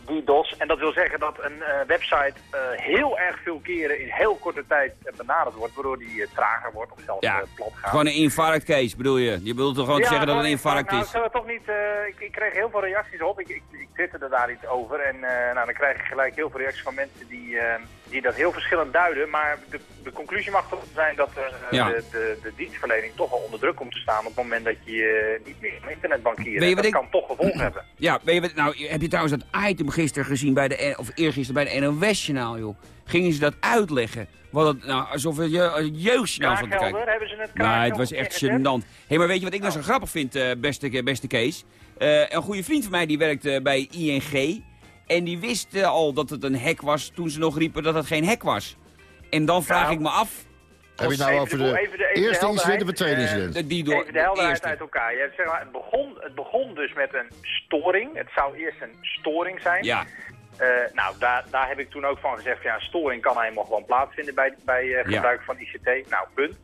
DDoS. En dat wil zeggen dat een eh, website heel erg veel keren in heel korte tijd benaderd wordt, waardoor die trager wordt of zelfs Ja, plat gaat. Gewoon een infarct, Kees, bedoel je? Je bedoelt toch gewoon te zeggen dat het een infarct nou, is? het toch niet, ik, ik kreeg heel veel reacties op. Ik, ik, ik twitterde daar iets over. En nou, dan krijg ik gelijk heel veel reacties van mensen die, die dat heel verschillend duiden. Maar de, de conclusie mag toch zijn dat eh, Ja. de, de, de dienstverlening toch wel onder druk komt te staan op het moment dat je eh, niet meer op internet bankieren. Weet je dat ik- kan toch gevolgen hebben. <clears throat> Ja, weet je wat, nou, heb je trouwens dat item gisteren gezien bij de, of eergisteren bij de NOS-journaal, joh? Gingen ze dat uitleggen? Wat het, nou, alsof het je, jeugdjournaal van te kijken. Hebben ze het Nee, het was echt gênant. Hé, maar weet je wat ik nou zo grappig vind, eh, beste, beste Kees? Een goede vriend van mij die werkte bij ING. En die wist eh, al dat het een hack was toen ze nog riepen dat het geen hack was. En dan vraag Nou, ik me af... Heb je het nou Even over de- de, even de- even de eerste incident helderheid. of het tweede Eh, incident? de- die door, Even de helderheid eerste. uit elkaar. Je hebt, zeg maar, het, begon, het begon dus met een storing. Het zou eerst een storing zijn. Ja, Eh, nou, daar, daar heb ik toen ook van gezegd, ja, een storing kan helemaal gewoon plaatsvinden bij, bij eh, Ja. gebruik van ICT. Nou, punt.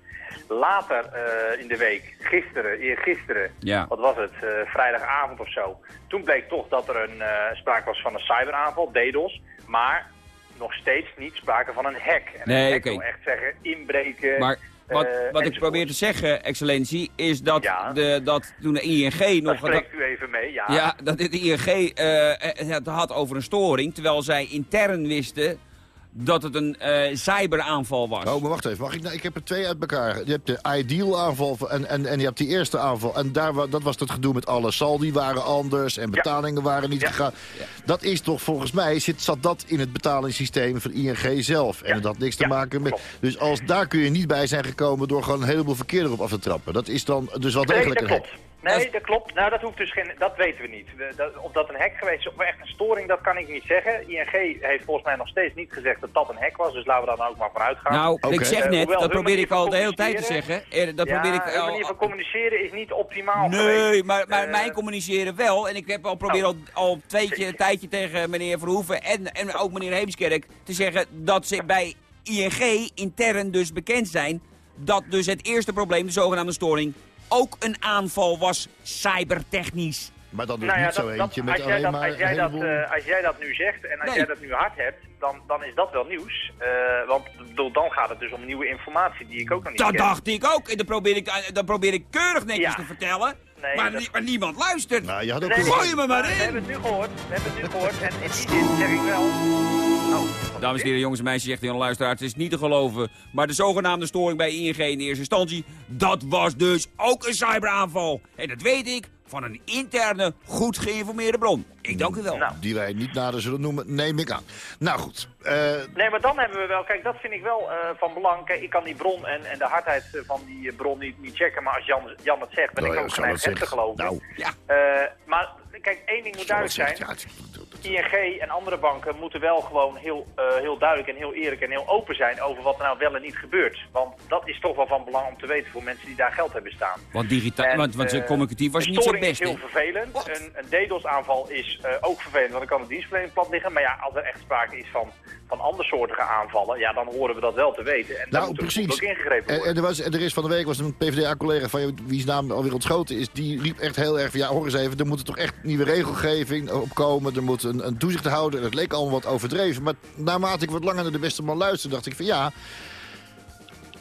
Later eh, in de week, gisteren, eergisteren, ja. wat was het, eh, vrijdagavond of zo. Toen bleek toch dat er een eh, sprake was van een cyberaanval, DDoS. Maar nog steeds niet sprake van een hack. En Nee, oké. wil echt zeggen inbreken. Maar wat, wat ik probeer te zeggen, excellentie, is dat, Ja. de, dat toen de ING nog... spreekt u even mee, ja. Ja, dat de ING het had over een storing, terwijl zij intern wisten dat het een eh, cyberaanval was. Oh, maar wacht even. Mag ik, nou, ik heb er twee uit elkaar. Je hebt de ideal aanval en, en, en je hebt die eerste aanval. En daar, dat was het gedoe met alle saldi waren anders en betalingen waren niet Ja. gegaan. Dat is toch volgens mij, zit, zat dat in het betalingssysteem van ING zelf. En dat had niks te maken met... Dus als daar kun je niet bij zijn gekomen door gewoon een heleboel verkeer erop af te trappen. Dat is dan dus wel Nee, degelijk dat klopt. Nee, dat klopt. Nou, dat hoeft dus geen. Dat weten we niet. We- dat- of dat een hack geweest is of echt een storing, dat kan ik niet zeggen. ING heeft volgens mij nog steeds niet gezegd dat dat een hack was. Dus laten we daar dan ook maar vanuit gaan. nou, ik zeg Eh, net, dat probeer ik al de hele tijd te zeggen. Eh, Dat ja, probeer ik al- manier van communiceren is niet optimaal Nee, geweest. maar, maar Eh, mijn communiceren wel. En ik heb al proberen al, al een tweetje, een tijdje tegen meneer Verhoeven en, en ook meneer Heemskerk te zeggen dat ze bij ING intern dus bekend zijn dat dus het eerste probleem, de zogenaamde storing, ook een aanval was cybertechnisch. Maar dan dus Nou ja, niet zo dat- eentje dat- met als, jij alleen dat, maar als, jij een dat, eh, als jij dat nu zegt en als Nee. jij dat nu hard hebt, dan, dan is dat wel nieuws. Eh, want bedoel, dan gaat het dus om nieuwe informatie die ik ook nog niet Dat ken. dacht ik ook. En dat probeer ik, eh, dat probeer ik keurig netjes Ja. te vertellen. Nee, maar, dat- nie- maar niemand luistert. Nou, je had ook Nee, kunnen- Gooi je me maar We in. hebben het nu gehoord. We hebben het nu <laughs> gehoord. En in die zin zeg ik wel... Oh, Dames en heren, jongens en meisjes, zegt de Luisteraar, het is niet te geloven. Maar de zogenaamde storing bij ING in eerste instantie, dat was dus ook een cyberaanval. En dat weet ik van een interne, goed geïnformeerde bron. Ik dank u wel. Nou. Die wij niet nader zullen noemen, neem ik aan. Nou goed, eh, Nee, maar dan hebben we wel... Kijk, dat vind ik wel eh, van belang. Kijk, ik kan die bron en, en de hardheid van die eh, bron niet, niet checken. Maar als Jan, Jan het zegt, ben nou ik ja, ook geneigd hem te geloven. Nou, Ja, Eh, maar kijk, één ding moet duidelijk zijn. Ja, ING en andere banken moeten wel gewoon heel, eh, heel duidelijk en heel eerlijk en heel open zijn over wat er nou wel en niet gebeurt. Want dat is toch wel van belang om te weten voor mensen die daar geld hebben staan. want, digitaal, En, want, want eh, communicatief was niet zo best. is heel vervelend. Een, een DDoS-aanval is eh, ook vervelend, want dan kan de dienstverlening plat liggen. Maar ja, als er echt sprake is van, van andersoortige aanvallen, ja, dan horen we dat wel te weten. En Nou, er precies. ook ingegrepen En, worden. en er, was, en er is van de week was een PvdA-collega van je, wie's naam alweer ontschoten is. Die riep echt heel erg van, ja hoor eens even, er moet er toch echt nieuwe regelgeving op komen. Er moet een, een toezichthouder. Dat leek allemaal wat overdreven. Maar naarmate ik wat langer naar de beste man luisterde, dacht ik van ja...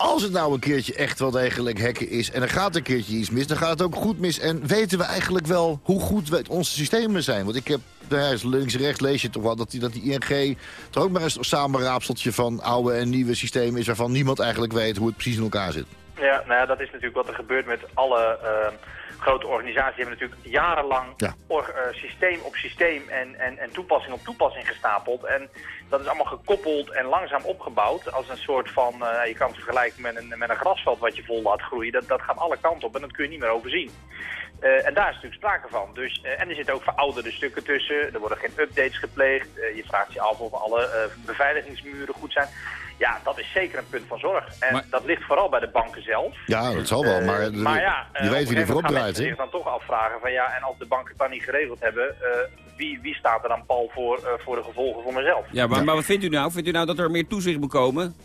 als het nou een keertje echt wel degelijk hacken is... en er gaat een keertje iets mis, dan gaat het ook goed mis. En weten we eigenlijk wel hoe goed onze systemen zijn? Want ik heb, nou links en rechts lees je toch wel... dat die, dat die ING toch ook maar een samenraapseltje van oude en nieuwe systemen is... waarvan niemand eigenlijk weet hoe het precies in elkaar zit. Ja, nou ja, dat is natuurlijk wat er gebeurt met alle eh, grote organisaties. Hebben natuurlijk jarenlang Ja. or- eh, systeem op systeem en, en, en toepassing op toepassing gestapeld. En dat is allemaal gekoppeld en langzaam opgebouwd als een soort van, eh, je kan het vergelijken met een, met een grasveld wat je vol laat groeien. Dat, dat gaat alle kanten op en dat kun je niet meer overzien. Eh, en daar is natuurlijk sprake van. Dus, en er zitten ook verouderde stukken tussen. Er worden geen updates gepleegd. Je vraagt je af of alle beveiligingsmuren goed zijn. Ja, dat is zeker een punt van zorg. En Maar- dat ligt vooral bij de banken zelf. Ja, dat zal wel, Eh, maar, maar ja, eh, je weet wie een er voorop draait, mensen zich dan toch afvragen van ja, en als de banken het dan niet geregeld hebben, eh, wie, wie staat er dan pal voor, eh, voor de gevolgen voor mezelf? Ja, maar, maar wat vindt u nou? Vindt u nou dat er meer toezicht moet komen?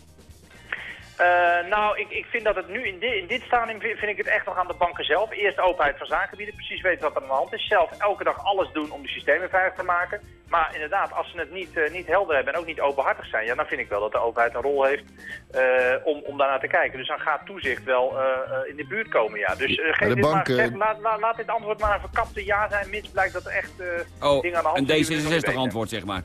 Eh, nou, ik, ik vind dat het nu in, di- in dit stadium vind, vind ik het echt nog aan de banken zelf. Eerst openheid van zaken bieden, precies weten wat er aan de hand is. Zelf elke dag alles doen om de systemen veilig te maken. Maar inderdaad, als ze het niet, eh, niet helder hebben en ook niet openhartig zijn, ja, dan vind ik wel dat de overheid een rol heeft eh, om, om daarnaar te kijken. Dus dan gaat toezicht wel in de buurt komen, ja. Dus geef de dit maar, laat, laat, laat dit antwoord maar een verkapte ja zijn, mits blijkt dat er echt eh, Oh, dingen aan de hand een zijn weten. D66-antwoord, zeg maar.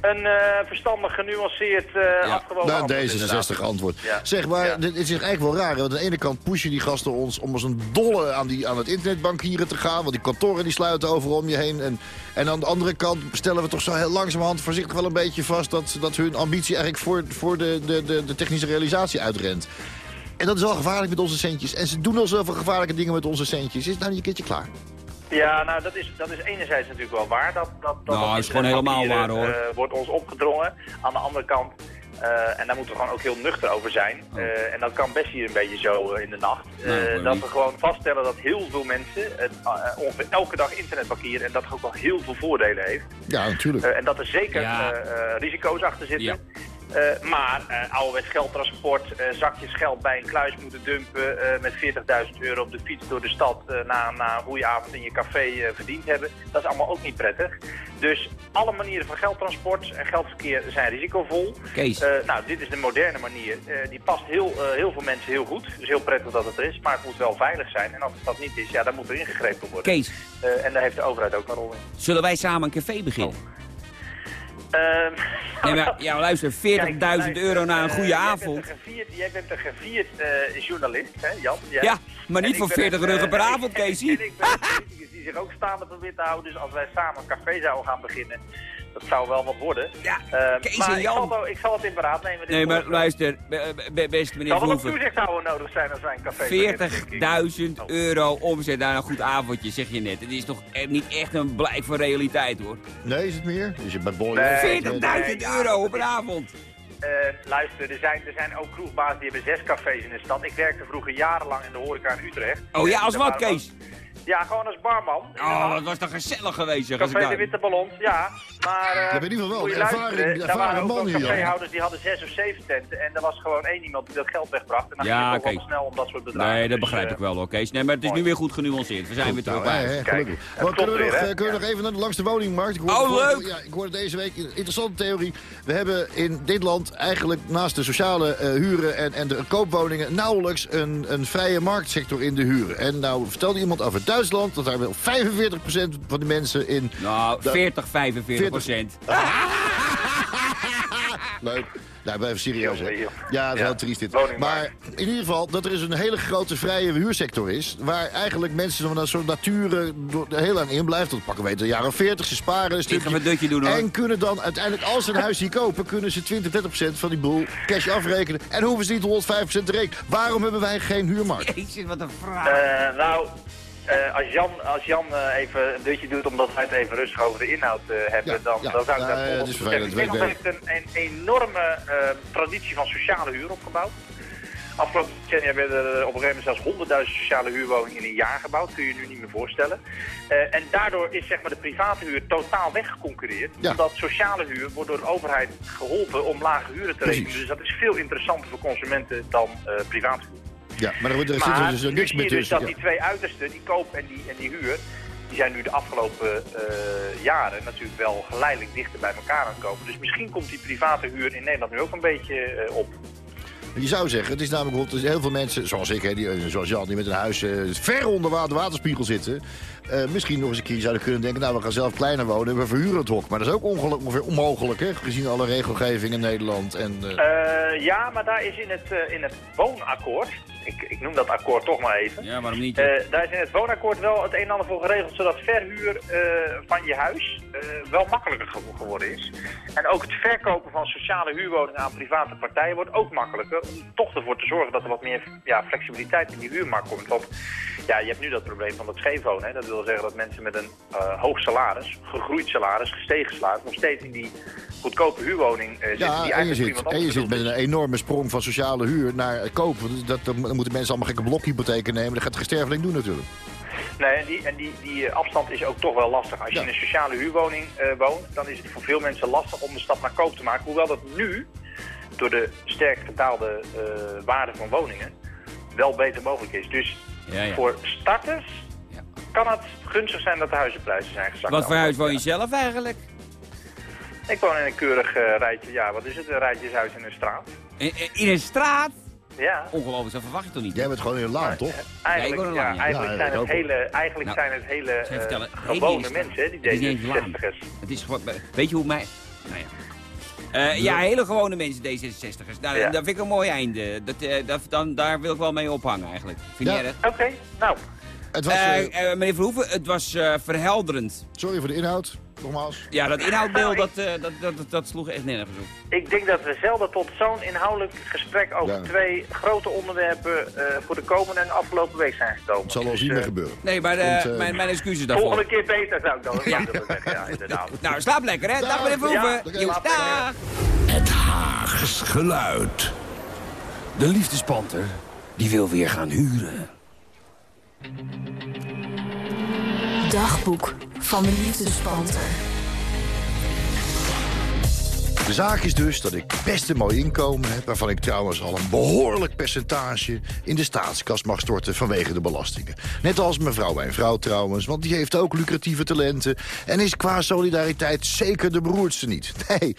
Een eh, verstandig, genuanceerd, eh afgewogen Nou, antwoord, inderdaad. D66 antwoord. Ja. Zeg maar, Ja. dit is eigenlijk wel raar. Want aan de ene kant pushen die gasten ons om als een dolle aan, die, aan het internetbankieren te gaan. Want die kantoren die sluiten overal om je heen. En, en aan de andere kant stellen we toch zo heel langzamerhand voorzichtig wel een beetje vast... dat, dat hun ambitie eigenlijk voor, voor de, de, de, de technische realisatie uitrent. En dat is wel gevaarlijk met onze centjes. En ze doen al zoveel gevaarlijke dingen met onze centjes. Is het nou niet een keertje klaar? Ja, nou dat is, dat is enerzijds natuurlijk wel waar. Dat, dat, dat Nou, dat is gewoon helemaal waar, hoor. eh, wordt ons opgedrongen. Aan de andere kant, eh, en daar moeten we gewoon ook heel nuchter over zijn. eh, en dat kan best hier een beetje zo in de nacht. Oh. Nou, eh, dat we gewoon vaststellen dat heel veel mensen het, ongeveer elke dag internet bankieren. En dat ook wel heel veel voordelen heeft. Ja, natuurlijk. Eh, en dat er zeker Ja. risico's achter zitten. Ja. Eh, maar uh, ouderwets geldtransport, eh, zakjes geld bij een kluis moeten dumpen eh, met 40.000 euro op de fiets door de stad eh, na, na een goede avond in je café eh, verdiend hebben, dat is allemaal ook niet prettig. Dus alle manieren van geldtransport en geldverkeer zijn risicovol. Kees. Eh, nou, dit is de moderne manier. Eh, die past heel, eh, heel veel mensen heel goed. Dus heel prettig dat het er is, maar het moet wel veilig zijn. En als het dat niet is, ja, dan moet er ingegrepen worden. Kees, Eh, en daar heeft de overheid ook een rol in. zullen wij samen een café beginnen? Ehm, Nee, maar, ja, luister, 40.000 <laughs> Kijk, luister, euro na een eh, goede jij avond. Bent een gevierd, jij bent een gevierd eh, journalist, hè Jan? Jij? Ja, maar niet voor ben 40 een, ruggen per avond, en Casey. En ik ben een politicus die zich ook staande probeert te houden. Dus als wij samen een café zouden gaan beginnen, dat zou wel wat worden. Ja, Eh, Kees maar en ik Jan. zal, het, ik zal het in beraad nemen. Nee, maar luister, be- be- beste meneer Zal er Verhoeven. toezichthouder nodig zijn als wij een café beginnen, denk ik? 40.000 Oh. euro omzet naar een goed avondje, zeg je net. Het is toch niet echt een blijk van realiteit, hoor. Nee, is het meer? Is het bij? Nee, 40.000 ja, euro op een avond. Eh, luister, er zijn, er zijn ook kroegbaas die hebben zes cafés in de stad. Ik werkte vroeger jarenlang in de horeca in Utrecht. Oh ja, als wat, Kees? Ja, gewoon als barman. Oh, dat was toch gezellig geweest, zeg. Als ik Café de daar... Witte Ballons, ja. Maar eh, Ja, in ieder geval wel ervaring- daar ervaren man hier, caféhouders die hadden zes of zeven tenten. En er was gewoon één iemand die dat geld wegbracht. En dan Ja, ging het oké. wel snel om dat soort bedragen. Nee, dat Dus, begrijp eh, ik wel, Kees. Nee, maar het is nu weer goed genuanceerd. We zijn weer terug Nou, bij hè, Kijk, gelukkig. het Maar kunnen we, nog, weer, eh, kunnen we Ja. nog even naar de langste woningmarkt? Ik hoorde Oh, leuk! Ja, ik hoorde deze week een interessante theorie. We hebben in dit land eigenlijk naast de sociale eh, huren en, en de koopwoningen... nauwelijks een, een vrije marktsector in de huren. En nou vertelde iemand over Duitsland... dat daar wel 45% van de mensen in... Nou, Dat- 40, 45 procent. <laughs> Leuk. Nou, ben even serieus. Ja, dat is Ja, heel triest dit. Maar in ieder geval, dat er dus een hele grote vrije huursector is... waar eigenlijk mensen van een soort nature door- heel lang in blijft. Dat pakken we weten, de jaren 40, ze sparen een Ik stukje. ga een dutje doen, hoor. En kunnen dan uiteindelijk, als ze een huis hier kopen... kunnen ze 20, 30 procent van die boel cash afrekenen. En hoeven ze niet 105 procent te rekenen. Waarom hebben wij geen huurmarkt? Jezus, wat een vraag. eh, nou, eh, als Jan, als Jan eh, even een dutje doet omdat wij het even rustig over de inhoud eh, hebben, Ja, dan, ja. dan zou ik dat weet ik Nederland heeft een, een enorme traditie van sociale huur opgebouwd. Afgelopen decennia werden er op een gegeven moment zelfs 100.000 sociale huurwoningen in een jaar gebouwd. Kun je je nu niet meer voorstellen. En daardoor is zeg maar, de private huur totaal weggeconcurreerd. Ja. Omdat sociale huur wordt door de overheid geholpen om lage huren te rekenen. Dus dat is veel interessanter voor consumenten dan eh private huur. Ja, maar er, er zit Maar er dus niks meer dus tussen. dat ja. die twee uitersten, die koop en die, en die huur, die zijn nu de afgelopen eh, jaren natuurlijk wel geleidelijk dichter bij elkaar aan het komen. Dus misschien komt die private huur in Nederland nu ook een beetje eh, op. Je zou zeggen, het is namelijk bijvoorbeeld heel veel mensen, zoals ik, hè, die, eh, zoals Jan, die met een huis ver onder de waterspiegel zitten. misschien nog eens een keer zouden kunnen denken, nou we gaan zelf kleiner wonen en we verhuren het hok. Maar dat is ook ongeveer onmogelijk, hè, gezien alle regelgeving in Nederland. En, ja, maar daar is in het, in het woonakkoord, ik, ik noem dat akkoord toch maar even. Ja, waarom niet? Eh, daar is in het woonakkoord wel het een en ander voor geregeld, zodat verhuur eh, van je huis eh, wel makkelijker ge- geworden is. En ook het verkopen van sociale huurwoningen aan private partijen wordt ook makkelijker. Om toch ervoor te zorgen dat er wat meer ja, flexibiliteit in die huurmarkt komt. Want ja, je hebt nu dat probleem van het scheefwonen. Hè. Dat wil zeggen dat mensen met een eh, hoog salaris, gegroeid salaris, gestegen salaris, nog steeds in die goedkope huurwoning zitten. ja, die en je, zit, en je zit met een enorme sprong van sociale huur naar kopen. Dat, dan moeten mensen allemaal gekke blokhypotheken nemen. Dat gaat de gesterveling doen natuurlijk. Nee, en die, en die, die eh, afstand is ook toch wel lastig. Als je Ja. in een sociale huurwoning eh, woont, dan is het voor veel mensen lastig om de stap naar koop te maken. Hoewel dat nu, door de sterk gedaalde eh, waarde van woningen, wel beter mogelijk is. Dus Ja, ja. voor starters Ja. kan het gunstig zijn dat de huizenprijzen zijn gezakt. Wat voor huis woon je zelf eigenlijk? Ik woon in een keurig eh, rijtje, ja, wat is het, een rijtjeshuis in een straat. In, in een straat? Ja. Ongelooflijk, dat verwacht je toch niet? Jij bent gewoon in een laan, toch? Eigenlijk, Ja, ja, ja. eigenlijk Ja, zijn het hele, eigenlijk Nou, zijn het hele eh, vertellen, gewone mensen, hè, die Het is niet eens deze laan. 60ers. Het is gewoon, weet je hoe mij... Nou ja. Eh, ja, hele gewone mensen, D66'ers. Nou, Ja. Dat vind ik een mooi einde. Dat, eh, dat, dan, daar wil ik wel mee ophangen eigenlijk. Vind Ja. jij dat? Oké, nou, Het was, Eh, eh, eh, meneer Verhoeven, het was eh, verhelderend. sorry voor de inhoud, nogmaals. Ja, dat inhoudbeeld, Nou, dat, eh, dat, dat, dat, dat sloeg echt nergens op. Ik denk dat we zelden tot zo'n inhoudelijk gesprek over Ja. twee grote onderwerpen eh, voor de komende en afgelopen week zijn gekomen. Het zal wel Dus, niet meer gebeuren. Nee, maar mijn, mijn excuses daarvoor. Volgende keer beter zou ik dan Ja. inderdaad. <laughs> Nou, slaap lekker, hè? Dag, meneer Verhoeven. Ja. Het Haags geluid. De liefdespanter, die wil weer gaan huren. Dagboek van de liefdespanter. De zaak is dus dat ik best een mooi inkomen heb... waarvan ik trouwens al een behoorlijk percentage in de staatskas mag storten vanwege de belastingen. Net als mevrouw mijn vrouw trouwens, want die heeft ook lucratieve talenten... en is qua solidariteit zeker de beroerdste niet. <laughs> Nee,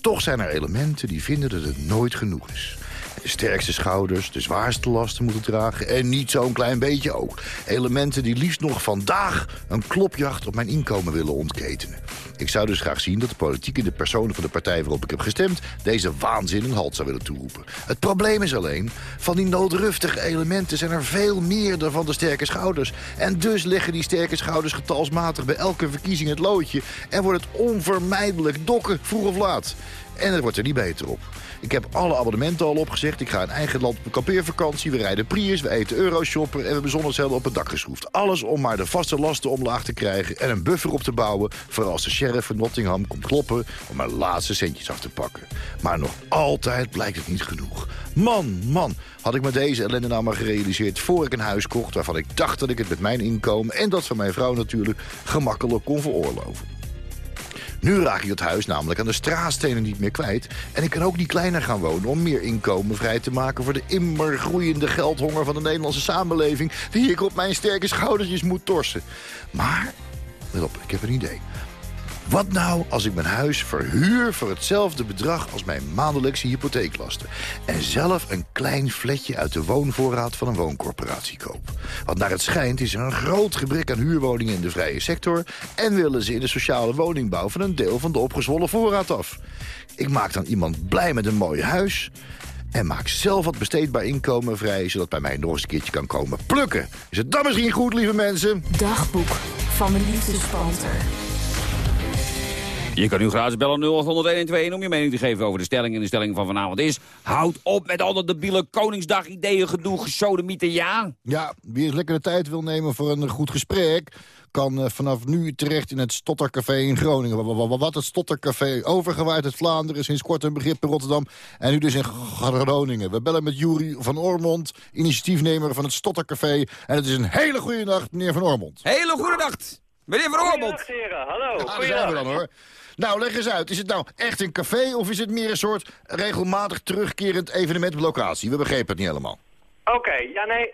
toch zijn er elementen die vinden dat het nooit genoeg is. De sterkste schouders, de zwaarste lasten moeten dragen... en niet zo'n klein beetje ook. Elementen die liefst nog vandaag een klopjacht op mijn inkomen willen ontketenen. Ik zou dus graag zien dat de politiek en de personen van de partij waarop ik heb gestemd... deze waanzin een halt zou willen toeroepen. Het probleem is alleen, van die noodruftige elementen zijn er veel meer dan van de sterke schouders. En dus leggen die sterke schouders getalsmatig bij elke verkiezing het loodje... en wordt het onvermijdelijk dokken, vroeg of laat. En het wordt er niet beter op. Ik heb alle abonnementen al opgezegd. Ik ga in eigen land op kampeervakantie. We rijden Prius, we eten Euroshopper en we hebben zonnecellen op het dak geschroefd. Alles om maar de vaste lasten omlaag te krijgen en een buffer op te bouwen... voor als de sheriff van Nottingham komt kloppen om mijn laatste centjes af te pakken. Maar nog altijd blijkt het niet genoeg. Man, man, had ik me deze ellende nou maar gerealiseerd voor ik een huis kocht... waarvan ik dacht dat ik het met mijn inkomen en dat van mijn vrouw natuurlijk gemakkelijk kon veroorloven. Nu raak ik het huis namelijk aan de straatstenen niet meer kwijt. En ik kan ook niet kleiner gaan wonen om meer inkomen vrij te maken... voor de immer groeiende geldhonger van de Nederlandse samenleving... die ik op mijn sterke schoudertjes moet torsen. Maar, let op, ik heb een idee. Wat nou als ik mijn huis verhuur voor hetzelfde bedrag als mijn maandelijkse hypotheeklasten? En zelf een klein fletje uit de woonvoorraad van een wooncorporatie koop. Want naar het schijnt is er een groot gebrek aan huurwoningen in de vrije sector... en willen ze in de sociale woningbouw van een deel van de opgezwollen voorraad af. Ik maak dan iemand blij met een mooi huis... En maak zelf wat besteedbaar inkomen vrij, zodat bij mij nog eens een keertje kan komen plukken. Is het dan misschien goed, lieve mensen? Dagboek van de liefdespanter. Je kan nu gratis bellen 0800 om je mening te geven over de stelling. En de stelling van vanavond is... Houd op met al dat debiele Koningsdag ideeën gedoe gesodemieten, ja? Ja, wie eens lekker de tijd wil nemen voor een goed gesprek... kan eh, vanaf nu terecht in het Stottercafé in Groningen. Wa- wa- wa- Wat het Stottercafé overgewaaid uit Vlaanderen... sinds kort een begrip in Rotterdam en nu dus in Groningen. We bellen met Jury van Ormond, initiatiefnemer van het Stottercafé. En het is een hele goede nacht, meneer van Ormond. Hele goede dag, meneer Van Ormond. Goedendag, heren. Hallo. Ja, daar zijn we dan hoor. Nou, leg eens uit. Is het nou echt een café of is het meer een soort regelmatig terugkerend evenement op locatie? We begrepen het niet helemaal. Oké, ja nee.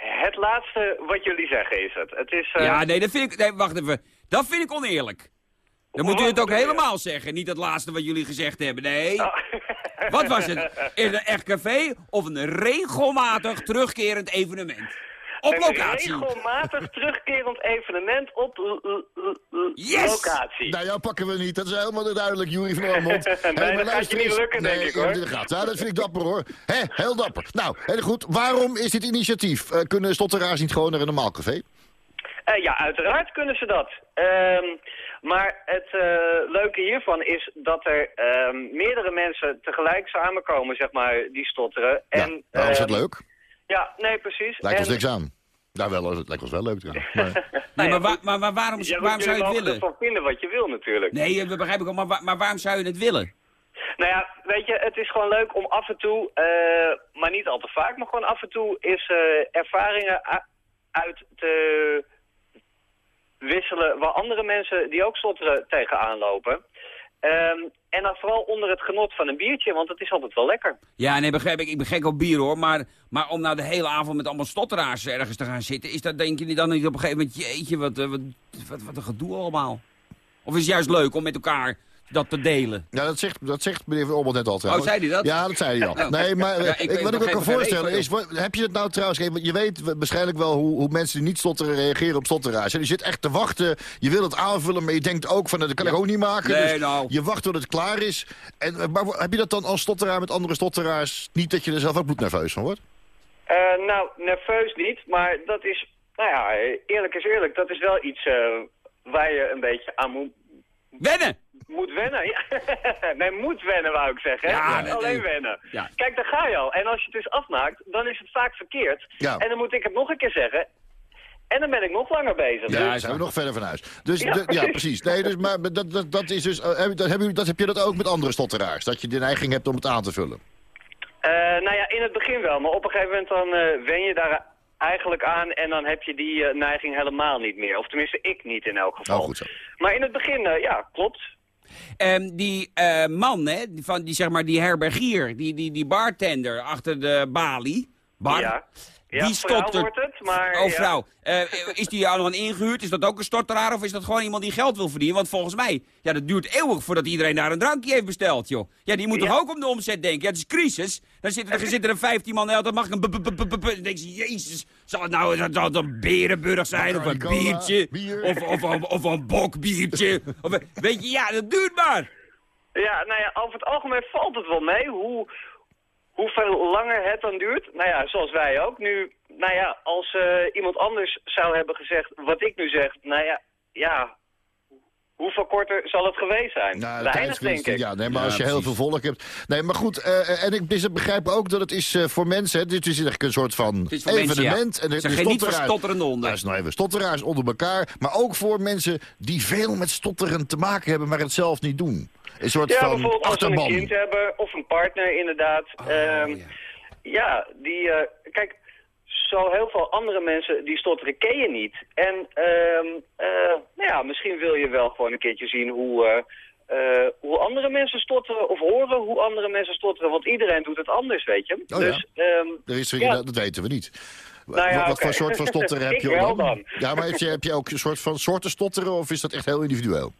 Het laatste wat jullie zeggen is het. Het is... eh, Ja, nee, dat vind ik... Nee, wacht even. Dat vind ik oneerlijk. Dan moet u het ook helemaal zeggen. Niet het laatste wat jullie gezegd hebben, nee. Oh. Wat was het? Is het een echt café of een regelmatig terugkerend evenement? Op locatie. Een regelmatig <laughs> terugkerend evenement op Yes! locatie. Nou ja, pakken we niet. Dat is helemaal duidelijk, Jury van Ormond. <laughs> Nee, Hey, dat gaat je niet lukken, denk ik, hoor. Dat gaat. Ja, dat vind ik dapper, hoor. Hé, heel dapper. Nou, heel goed. Waarom is dit initiatief? Eh, kunnen stotteraars niet gewoon naar een normaal café? Eh, ja, uiteraard kunnen ze dat. Ehm, maar het eh, leuke hiervan is dat er ehm, meerdere mensen tegelijk samenkomen, zeg maar, die stotteren. Ja, En, waarom is dat ehm, leuk? Ja, nee, precies. Lijkt ons niks aan. Nou, wel, het lijkt ons wel leuk trouwens. Maar, Nee, <laughs> maar, wa- maar, maar waarom, Ja, waarom zou je het willen? ervan vinden wat je wil natuurlijk. Nee, dat begrijp ik al, maar, wa- maar waarom zou je het willen? Nou ja, weet je, het is gewoon leuk om af en toe, eh, maar niet al te vaak, maar gewoon af en toe is eh, ervaringen uit te wisselen waar andere mensen die ook stotteren tegenaan lopen. Ehm, en dan vooral onder het genot van een biertje, want het is altijd wel lekker. Ja, nee, begrijp ik. Ik ben gek op bier, hoor. Maar, maar om nou de hele avond met allemaal stotteraars ergens te gaan zitten... is dat denk je dan niet op een gegeven moment... jeetje, wat, eh, wat, wat, wat een gedoe allemaal. Of is het juist leuk om met elkaar dat te delen? ja, dat zegt, dat zegt meneer Van Ormond net al trouwens. Oh, zei hij dat? Ja, dat zei hij al. <laughs> Oh. Nee, maar <laughs> Ja, ik wat ik me kan voorstellen is... wat- Heb je het nou trouwens... Je weet waarschijnlijk wel hoe, hoe mensen die niet stotteren reageren op stotteraars. Je zit echt te wachten. Je wil het aanvullen, maar je denkt ook van... dat kan ik ook niet maken. Nee, dus nou. Je wacht tot het klaar is. En, eh, maar heb je dat dan als stotteraar met andere stotteraars... niet dat je er zelf ook bloednerveus van wordt? Eh, nou, nerveus niet, maar dat is, nou ja, eerlijk is eerlijk, dat is wel iets eh, waar je een beetje aan moet, Wennen! moet wennen. Ja. <laughs> nee, moet wennen wou ik zeggen. hè? Ja, nee, alleen nee. wennen. Ja. Kijk, daar ga je al. En als je het dus afmaakt, dan is het vaak verkeerd. Ja. En dan moet ik het nog een keer zeggen. En dan ben ik nog langer bezig. Ja, Dus- zijn we nog verder van huis. Dus Ja, precies. Nee, dus, maar dat, dat, dat is dus, eh, heb, dat, heb, je, dat heb je dat ook met andere stotteraars? Dat je de neiging hebt om het aan te vullen? Eh, nou ja, in het begin wel. Maar op een gegeven moment dan eh, wen je daar eigenlijk aan en dan heb je die eh, neiging helemaal niet meer. Of tenminste, ik niet in elk geval. Oh, goed zo. Maar in het begin, eh, ja, klopt. Ehm, die eh, man, hè, van, die, zeg maar, die herbergier, die, die, die bartender achter de balie... Bar, Ja. Ja, die stottert... wordt het, maar... Oh, ja. vrouw. Eh, is die jou nog ingehuurd? Is dat ook een stotteraar? Of is dat gewoon iemand die geld wil verdienen? Want volgens mij, ja, dat duurt eeuwig voordat iedereen daar een drankje heeft besteld, joh. Ja, die moet Ja. toch ook om de omzet denken? Ja, het is crisis. Dan zitten er, <laughs> zitten er 15 man, en dan mag ik een... Dan denk je, jezus, zal het nou zal het een berenburg zijn? Of een biertje? bier. Of, of, of, of een bokbiertje? Of, weet je, ja, dat duurt maar. Ja, nou ja, over het algemeen valt het wel mee. Hoe, hoeveel langer het dan duurt? Nou ja, zoals wij ook. Nu, nou ja, als eh, iemand anders zou hebben gezegd wat ik nu zeg, nou ja, ja, hoeveel korter zal het geweest zijn? Nou, Weinig, denk ik. Ja, nee, maar Ja, als je heel veel volk hebt... Nee, maar goed, eh, en ik dus, begrijp ook dat het is eh, voor mensen... Hè, dit is eigenlijk een soort van Het is voor mensen, ja. evenement. en de zijn geen niet stotteraars- verstotterende honden. Nou, is nou even stotteraars onder elkaar. Maar ook voor mensen die veel met stotteren te maken hebben... maar het zelf niet doen. Een soort Ja, van bijvoorbeeld als ze een kind hebben of een partner inderdaad. Oh, Ehm, ja. ja, die, eh, kijk, zo heel veel andere mensen die stotteren ken je niet. En eh, nou ja, misschien wil je wel gewoon een keertje zien hoe, eh, eh, hoe andere mensen stotteren of horen hoe andere mensen stotteren. Want iedereen doet het anders, weet je. Oh ja. dus, ehm, Er is, Ja. dat, weten we niet. Nou ja, wat voor soort van stotteren <laughs> heb je wel dan. Ja, maar heb je, heb je ook een soort van soorten stotteren... of is dat echt heel individueel?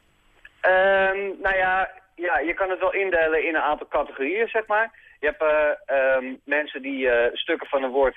Ehm, nou ja, ja, je kan het wel indelen in een aantal categorieën, zeg maar. Je hebt mensen die stukken van een woord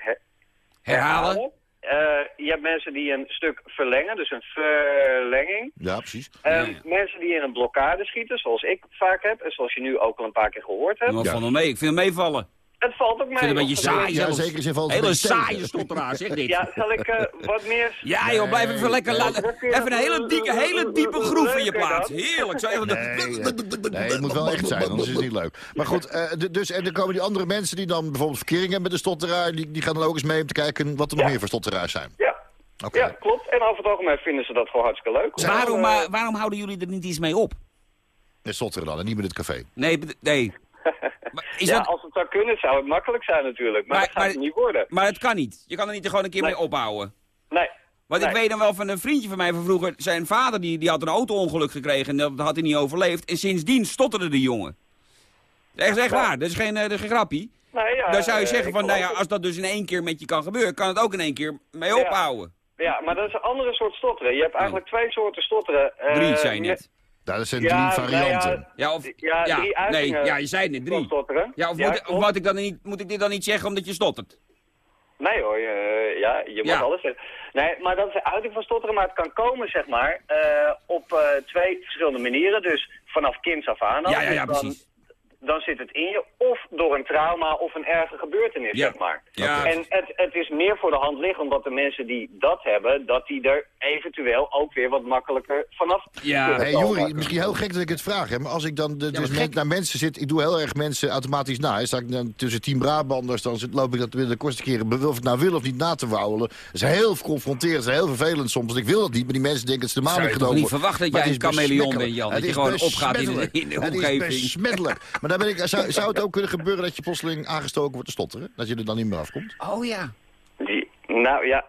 Herhalen? Eh, je hebt mensen die een stuk verlengen, dus een verlenging. Ja, precies. Ehm, Ja. Mensen die in een blokkade schieten, zoals ik vaak heb. En zoals je nu ook al een paar keer gehoord hebt. Wat Ja. van hem mee? Ik vind hem meevallen. Het valt ook mee. Ik vind het een beetje saai Ja, zeker Hele saaie stotteraar, zeg dit. Ja, zal ik eh, wat meer... Ja joh, blijf even lekker laten. Even een hele diepe, hele diepe groef in je plaats. Heerlijk. Zo even Nee, nee, het moet wel echt zijn, anders is het niet leuk. Maar goed, eh, d- dus, en dan komen die andere mensen die dan bijvoorbeeld verkering hebben met de stotteraar... die, die gaan dan ook eens mee om te kijken wat er nog meer voor stotteraars zijn. Ja. Oké. ja, klopt. En over het algemeen vinden ze dat gewoon hartstikke leuk. Waarom, Eh, waarom houden jullie er niet iets mee op? Met stotteren dan, en niet met het café. Nee, nee. <laughs> Maar, is ja, dat, als het zou kunnen, zou het makkelijk zijn natuurlijk. Maar, Maar- dat gaat maar- het niet worden. maar het kan niet. Je kan er niet gewoon een keer Nee. mee ophouden. Nee. Want ik weet dan wel van een vriendje van mij van vroeger. Zijn vader die, die had een auto-ongeluk gekregen en dat had hij niet overleefd. En sindsdien stotterde de jongen. Dat is echt waar, dat is geen, eh, dat is geen grappie. Nee, ja, Dan zou je eh, zeggen van, nou ja, als dat dus in één keer met je kan gebeuren, kan het ook in één keer mee ophouden. Ja, maar dat is een andere soort stotteren. Je hebt eigenlijk twee soorten stotteren. Eh, Drie, net. Nou, dat zijn Ja, drie nou ja, varianten. Ja, of, Ja, ja, drie nee, ja, je zei het drie. Ja, of, Ja, moet, of moet, ik dan niet, moet ik dit dan niet zeggen omdat je stottert? Nee hoor, je- ja, je moet Ja. alles zeggen. Nee, maar dat is een uiting van stotteren, maar het kan komen, zeg maar, eh, op eh, twee verschillende manieren. Dus vanaf kinds af aan al. Ja, ja, Dus ja, dan, precies. Dan zit het in je, of door een trauma of een erge gebeurtenis, Ja. zeg maar. Ja. En het, het is meer voor de hand liggen, omdat de mensen die dat hebben, dat die er eventueel ook weer wat makkelijker vanaf Ja. kunnen Hey. Juri, misschien heel gek dat ik het vraag, hè, maar als ik dan de, dus men- naar mensen zit, ik doe heel erg mensen automatisch na. Hè. Sta ik dan tussen tien Brabanders, dan zit, loop ik dat weer de kortste keren, of ik nou wil of niet na te wauwelen. Dat is heel confronterend, dat is heel vervelend soms, want ik wil dat niet, maar die mensen denken dat ze de toch genomen niet worden. verwachten dat jij het een is chameleon bent, Jan? Het Dat je is gewoon opgaat in in de Het omgeving. is besmettelijk. <laughs> Maar daar ben ik, zou, zou het ook kunnen gebeuren dat je plotseling aangestoken wordt te stotteren? Dat je er dan niet meer afkomt? Oh ja. Die- nou ja,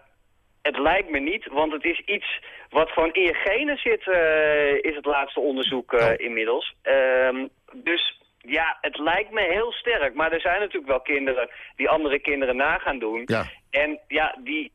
het lijkt me niet, want het is iets wat gewoon in je genen zit, eh, is het laatste onderzoek eh, Oh. inmiddels. Ehm, dus ja, het lijkt me heel sterk. Maar er zijn natuurlijk wel kinderen die andere kinderen na gaan doen. Ja. En ja, die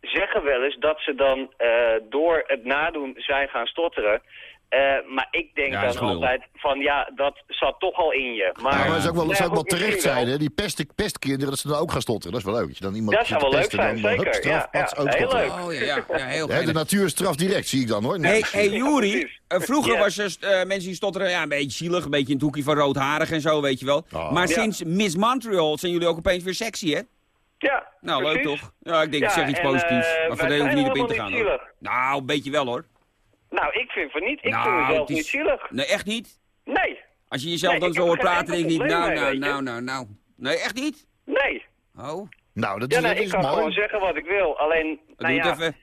zeggen wel eens dat ze dan eh, door het nadoen zijn gaan stotteren. Eh, maar ik denk Ja, dan altijd van ja, dat zat toch al in je. Maar, Ja, maar dat zou ook wel, ja, zou ook wel terecht zijn, hè? Die pest, pestkinderen, dat ze dan ook gaan stotteren. Dat is wel leuk. Dat je dan iemand Dat zou wel leuk pesten, zijn, dan, zeker. hup, straf, Ja, pats, ja, ook heel stotteren. Oh ja, ja, ja heel de natuur straft direct, zie ik dan, hoor. Hey, hey Juri, eh, vroeger was er eh, mensen die stotteren, ja, een beetje zielig, een beetje in het hoekje van roodharig en zo, weet je wel. Oh. Maar Ja. sinds Miss Montreal zijn jullie ook opeens weer sexy, hè? Ja, Nou, leuk toch? Ja, ik denk, ik zeg iets en, positiefs. eh, maar voor de hoef niet op in te gaan. Nou, een beetje wel, hoor. Nou, ik vind van niet. Ik nou, vind mezelf het is- niet zielig. Nee, echt niet? Nee, Als je jezelf Nee, dan ik zo hoort er praten, denk je niet, nou, nou, mee, nou, nou, nou. Nee, echt niet? nee. Oh, Nou, dat Ja, is, nee, dat ik is kan mooi. gewoon zeggen wat ik wil. Alleen, doe nou het ja, even.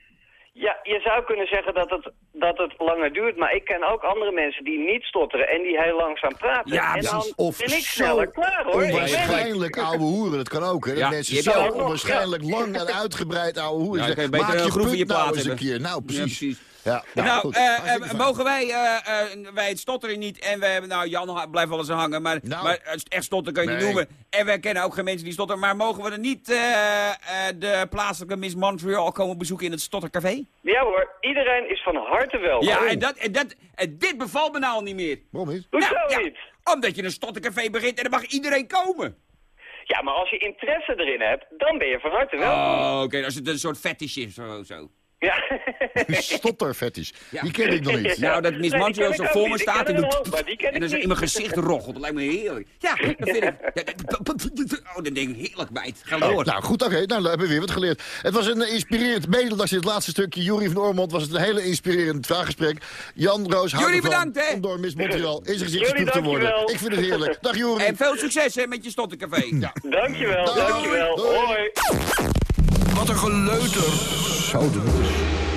ja, je zou kunnen zeggen dat het, dat het langer duurt. Maar ik ken ook andere mensen die niet stotteren en die heel langzaam praten. Ja, en dan precies. Of ben ik sneller klaar, hoor. Ik onwaarschijnlijk ouwe hoeren, dat kan ook. Hè? Dat Ja, mensen je zo nog- onwaarschijnlijk lang en uitgebreid ouwe hoeren Ja, dan zijn. kan je beter Maak in je punt nou eens een keer. Nou, Ja, precies. precies. Ja, Nou, goed. eh, eh, mogen wij, eh, wij het stotteren niet en we hebben, nou Jan blijft wel eens hangen, maar, Nou. maar echt stotteren kan je niet noemen. En wij kennen ook geen mensen die stotteren, maar mogen we er niet eh, eh, de plaatselijke Miss Montreal komen bezoeken in het Stottercafé? Ja hoor, iedereen is van harte welkom. Ja, en, dat, en, dat, en dit bevalt me nou al niet meer. Waarom niet? Hoezo ja, niet? omdat je een Stottercafé begint en dan mag iedereen komen. Ja, maar als je interesse erin hebt, dan ben je van harte welkom. Oh, oké, als het een soort fetish is of zo. Ja. <laughs> Stotterfetish. Ja. Die ken ik nog niet. Nou, dat Miss Nee, zo voor me niet. Staat en doet... een hoop, maar die ken En ik dan niet. in mijn gezicht roggelt. Dat lijkt me heerlijk. Ja, dat vind ik. Ja, dat- oh, dan denk ik heerlijk meid. Ga Oh, door. nou goed, oké. Nou, dan hebben we weer wat geleerd. Het was een eh, inspirerend, mede dankzij het laatste stukje Jurie van Ormond... was het een hele inspirerend vraaggesprek. Jan Roos houdt Jullie ervan bedankt, hè? om door Miss Montreal in zijn gezicht te worden. dankjewel. Ik vind het heerlijk. Dag Jurie. En veel succes hè, met je Stottercafé. Ja. Dankjewel, dankjewel. Doei. Hoi. Wat een geleuter.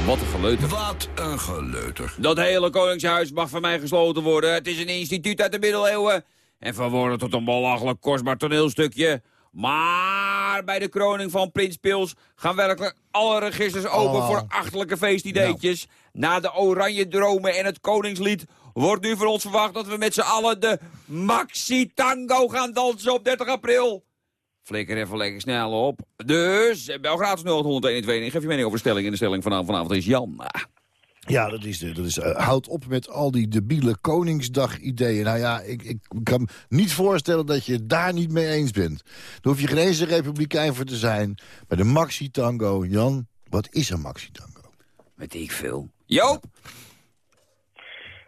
Wat een geleuter. Wat een geleuter. Dat hele Koningshuis mag van mij gesloten worden. Het is een instituut uit de middeleeuwen. En verworden tot een belachelijk kostbaar toneelstukje. Maar bij de kroning van Prins Pils gaan werkelijk alle registers open Oh. voor achterlijke feestideetjes. Na de oranje dromen en het koningslied wordt nu van ons verwacht dat we met z'n allen de Maxi Tango gaan dansen op 30 april. Flikker even lekker snel op. Dus, eh, bel gratis 0112 en geef je mening over de stelling. In de stelling vanavond, vanavond is Jan. Ja, dat is, de- dat is eh, houd op met al die debiele Koningsdag-ideeën. Nou ja, ik, ik kan me niet voorstellen dat je het daar niet mee eens bent. Daar hoef je geen eens een republikein voor te zijn. Bij de Maxi-tango, Jan, wat is een Maxi-tango? Weet ik veel. Joop!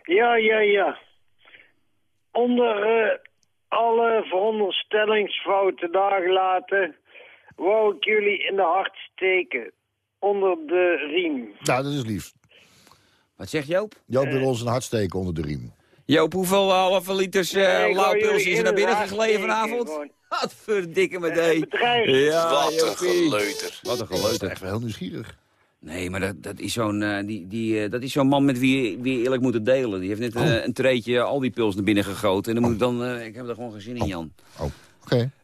Ja, ja, ja. Onder eh, alle veronderstellingsfouten daar laten, wou ik jullie in de hart steken. Onder de riem. Nou, dat is lief. Wat zegt Joop? Joop wil ons een hart steken onder de riem. Joop, hoeveel halve liters uh, Nee, is er naar binnen gegleden vanavond? <laughs> Wat verdikke me Eh, dee. Ja, Wat een geleuter. Wat een Dat is geleuter. echt wel heel nieuwsgierig. Nee, maar dat, dat is zo'n eh, die, die, eh, dat is zo'n man met wie, wie je eerlijk moet delen. Die heeft net eh, een treetje al die pils naar binnen gegoten. En dan moet ik dan... eh, ik heb er gewoon geen zin in, Jan. Oh,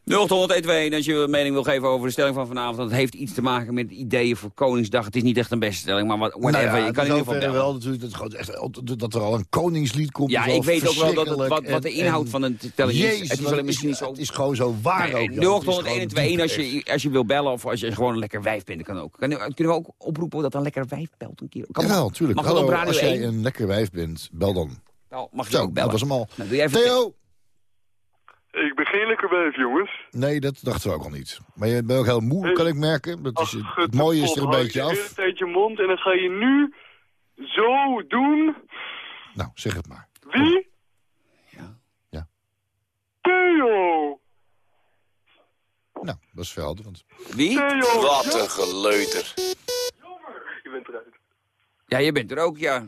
0800 als je een mening wil geven over de stelling van vanavond. Dat heeft iets te maken met ideeën voor Koningsdag. Het is niet echt een beste stelling, maar wat, whatever. Nou ja, je kan in ieder geval wel natuurlijk dat, gewoon echt, dat er al een koningslied komt. Ja, ik weet ook wel dat het, wat, wat de inhoud van een stelling is. Het is misschien zo... Het is gewoon zo waar ook. 0801 gewoon als je, als je wil bellen of als je gewoon een lekker wijf bent, dat kan ook. Kan, kunnen we ook oproepen dat een lekker wijf belt een keer? Kan Jawel, tuurlijk. Mag wel Hallo, op Radio als jij 1? een lekker wijf bent, bel dan. Oh, mag je Zo, ook bellen? dat was hem al. Nou, Theo! Ik ben geen lekker wijf, jongens. Nee, dat dachten we ook al niet. Maar je bent ook heel moe, kan ik merken. Dat is, het mooie is er een beetje Je af. hele tijd je mond en dan ga je nu zo doen. Nou, zeg het maar. Wie? Ja. Theo! Nou, dat is verhelderend. Wie? Theo! Wat een geleuter. Je bent eruit. Ja, je bent er ook, ja.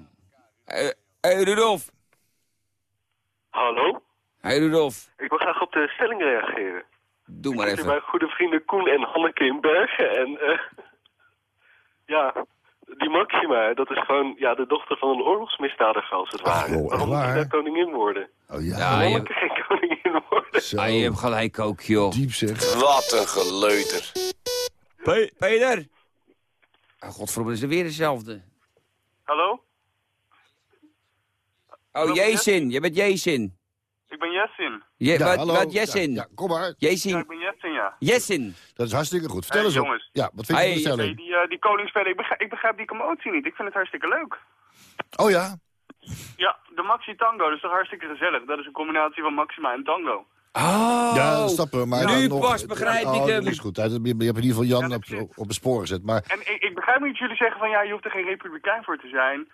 Hé, hey, Rudolf. Hallo? Hey, Rudolf. Ik wil graag op de stelling reageren. Doe maar even. mijn goede vrienden Koen en Hanneke in Bergen. En eh <laughs> ja, die Maxima, dat is gewoon ja, de dochter van een oorlogsmisdadiger als het ware. echt Waarom moet daar koningin worden? Oh ja, Ja, je, Hanneke geen koningin worden. zo. ah, je hebt gelijk ook, joh. Diep zeg. Wat een geleuter. Pe- Peter. Oh, godverdomme, is er weer dezelfde. Hallo? Oh, Jason. Je bent Jason. Ik ben Jessin. Je, Ja, wat, hallo. wat, Jessin? Ja, ja, kom maar. Jason. ben Jessin, ja. Jessin. Dat is hartstikke goed. Vertel Hey, eens op. jongens. Ja, wat vind je Hey, van de stelling? die, uh, die koningsspelen, ik begrijp, ik begrijp die commotie niet. Ik vind het hartstikke leuk. Oh ja? Ja, de Maxi Tango, dat is toch hartstikke gezellig. Dat is een combinatie van Maxima en Tango. Oh. Ja, stappen we. Maar Nu nog, pas begrijp oh, ik hem. Dat is goed. Je hebt in ieder geval Jan Ja, op, op, op het spoor gezet. Maar En ik, ik begrijp niet dat jullie zeggen van ja, je hoeft er geen republikein voor te zijn.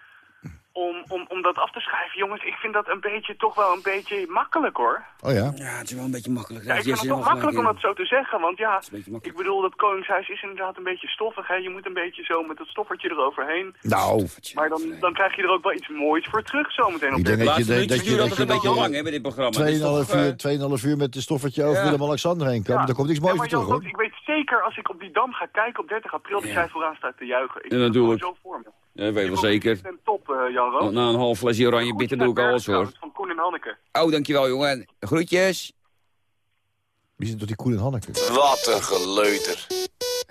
Om, om, om dat af te schrijven. Jongens, ik vind dat een beetje, toch wel een beetje makkelijk hoor. Oh ja? Ja, het is wel een beetje makkelijk. Ja, ik vind het toch wel makkelijk om dat zo te zeggen. Want ja, ik bedoel, dat koningshuis is inderdaad een beetje stoffig. Hè? Je moet een beetje zo met dat stoffertje eroverheen. Nou. Maar dan, dan krijg je er ook wel iets moois voor terug zometeen op Ik de denk dat je, dat dat een dat beetje je lang bij dit programma. Het is 2,5 toch, eh, uur, 2,5 uur met de stoffertje over. Willem-Alexander heen komen. Daar komt niks moois voor terug, hoor. ik weet zeker als ik op die dam ga kijken op 30 april, die Ja. zij vooraan staat te juichen. Ik Ja, dat natuurlijk. gewoon zo voor me. Ja, weet wel zeker. ben top, eh, Jan Roos. Na een half flesje oranje bitter doe ik alles hoor. Van Koen en Hanneke. Oh, dankjewel jongen. Groetjes. Wie zijn tot die Koen en Hanneke? Wat een geleuter.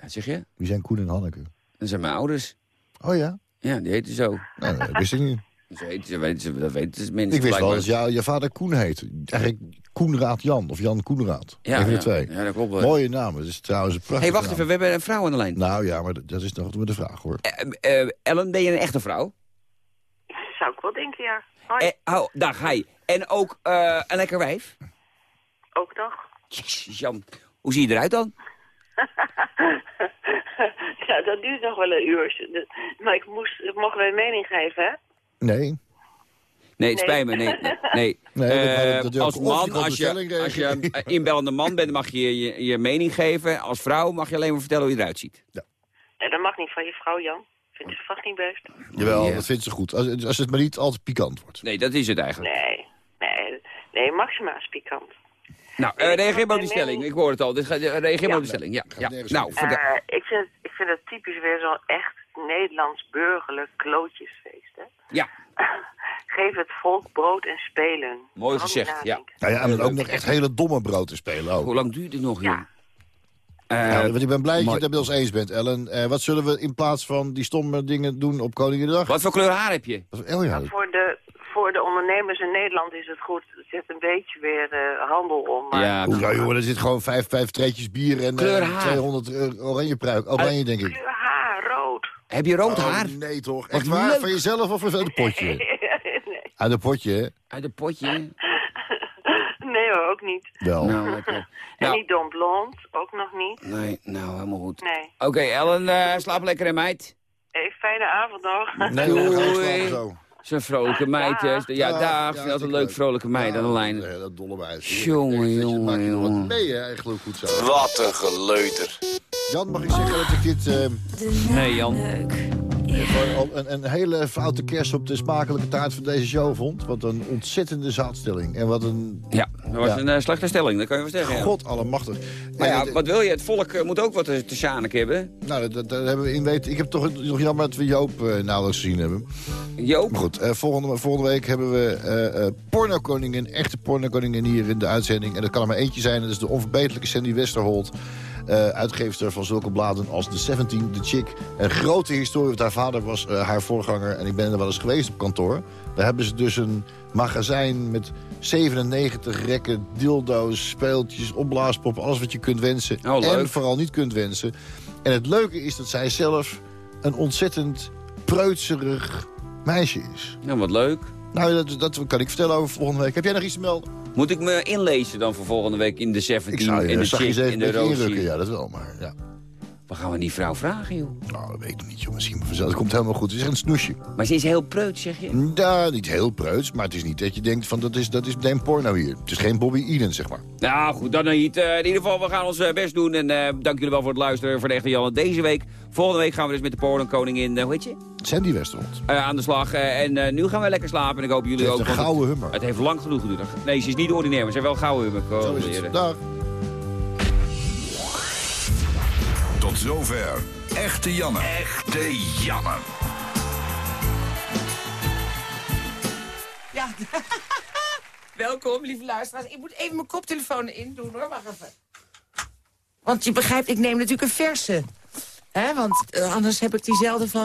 Wat zeg je? Wie zijn Koen en Hanneke? Dat zijn mijn ouders. Oh ja? Ja, die heten zo. Nou, dat wist ik niet. Ze ze weten, ze, dat weten ze mensen Ik wist wel dat jou, je vader Koen heet. Eigenlijk Koenraad Jan, of Jan Koenraad. Ja, twee. Ja, dat klopt wel. Mooie namen. Dat is trouwens een Hé, prachtige hey, wacht naam. even. We hebben een vrouw aan de lijn. Nou ja, maar dat dat is nog maar de vraag, hoor. Eh, eh, Ellen, ben je een echte vrouw? Zou ik wel denken, ja. Hoi, Eh, oh, dag, hi. En ook eh, een lekker wijf? ook nog. Jezus, Jan. Hoe zie je eruit dan? <laughs> ja, dat duurt nog wel een uur. Maar ik moest, mogen wij een mening geven, hè? Nee. Nee, het Nee. spijt me. Nee, nee. Nee, Eh, als man, als je, als je een inbellende man bent, mag je, je je mening geven. Als vrouw mag je alleen maar vertellen hoe je eruit ziet. Ja, dat mag niet van je vrouw, Jan. Vindt ze vast niet best. Jawel, Ja. dat vindt ze goed. Als, als het maar niet altijd pikant wordt. Nee, dat is het eigenlijk. Nee, nee, nee, Maxima is pikant. Nou, eh, reageer maar op die stelling. Ik hoor het al. Dit gaat, eh, reageer maar op die stelling. Ja, ja. Nou. Eh, ik, vind, ik vind het typisch weer zo'n echt Nederlands burgerlijk klootjesfeest, hè? Ja, Geef het volk brood en spelen. mooi gezegd. Ja. Nou ja, en dan ook nog echt hele domme brood te spelen ook. Hoe lang duurt het nog, Ja. joh? Eh, Ja, want ik ben blij dat je het met ons eens bent, Ellen. Eh, wat zullen we in plaats van die stomme dingen doen op Koninginnedag? Wat voor kleur haar heb je? Oh ja, Voor de, voor de ondernemers in Nederland is het goed. Er zit een beetje weer eh, handel om. Maar Ja, ja, jongen, er zit gewoon vijf, vijf treetjes bier en Kleur eh, haar. 200 eh, oranje pruik. Oranje, denk ik. kleur haar, rood. Heb je rood Oh, haar? nee, toch? Wat Echt waar? leuk. Van jezelf of uit het potje? <laughs> nee. Uit het potje, hè? Uit een potje? nee hoor, ook niet. Wel. Nou, lekker. En <laughs> Nou, niet Don Blond, ook nog niet. nee, nou, helemaal goed. Nee. Oké, Ellen, eh, slaap lekker, hè, meid? Hey, fijne avond nog. Nee, Doei. zo. Zo'n vrolijke meid, hè? Ja, dag. Vind je altijd een leuk, vrolijke meid aan de lijn. Ja, dat dolle meid. Jongen, jongen, Maak je nog wat jongen. mee, hè? Eigenlijk goed zo. Wat een geleuter. Jan, mag ik zeggen dat ik dit... eh, Nee, Jan. Een, een hele foute kers op de smakelijke taart van deze show vond. Wat een ontzettende zaadstelling. En wat een... Ja, dat was Ja. een eh, slechte stelling, dat kan je wel zeggen. ja. God allemachtig. Maar ja, En, wat wil je? Het volk eh, moet ook wat te, sjanek hebben. Nou, dat, dat hebben we in weten. Ik heb toch nog jammer dat we Joop eh, nauwelijks gezien hebben. Joop? Maar goed, eh, volgende, volgende week hebben we eh eh pornokoningin, echte pornokoningin hier in de uitzending. En dat kan er maar eentje zijn. Dat is de onverbeterlijke Sandy Westerholt. Eh uitgeefster van zulke bladen als The 17, The Chick. Een grote historie, want haar vader was eh, haar voorganger. En ik ben er wel eens geweest op kantoor. Daar hebben ze dus een magazijn met 97 rekken, dildo's, speeltjes, opblaaspoppen. Alles wat je kunt wensen. Oh, en vooral niet kunt wensen. En het leuke is dat zij zelf een ontzettend preutserig meisje is. Nou, wat leuk. Nou, dat, dat kan ik vertellen over volgende week. Heb jij nog iets te melden? Moet ik me inlezen dan voor volgende week in de 17, Ik zou in je de zachtjes Chick, even in de. Rosie? Ja, dat wel, maar ja. Wat gaan we die vrouw vragen, joh? Nou, dat weet ik nog niet, joh. Misschien vanzelf. Het komt helemaal goed. Het is een snoesje. Maar ze is heel preut, zeg je? Ja, niet heel preuts, maar het is niet dat je denkt van dat is, dat is meteen porno hier. Het is geen Bobby Eden, zeg maar. Nou goed, dan niet. Eh, in ieder geval, we gaan ons eh, best doen. En eh, dank jullie wel voor het luisteren voor de echte Janne deze week. Volgende week gaan we dus met de Polenkoningin, uh, hoe heet je? Sandy Westerholt. Aan de slag. en nu gaan we lekker slapen. En ik hoop jullie ook. een want gouden het, hummer. Het heeft lang genoeg geduurd. Nee, ze is niet ordinair, maar ze heeft wel een gouden hummer. Zo is het. Dag. Zover. Echte Janne. Echte Janne. Ja, <laughs> welkom, lieve luisteraars. Ik moet even mijn koptelefoon in doen, hoor. Wacht even. Want je begrijpt, ik neem natuurlijk een verse. hè? want eh, anders heb ik diezelfde van...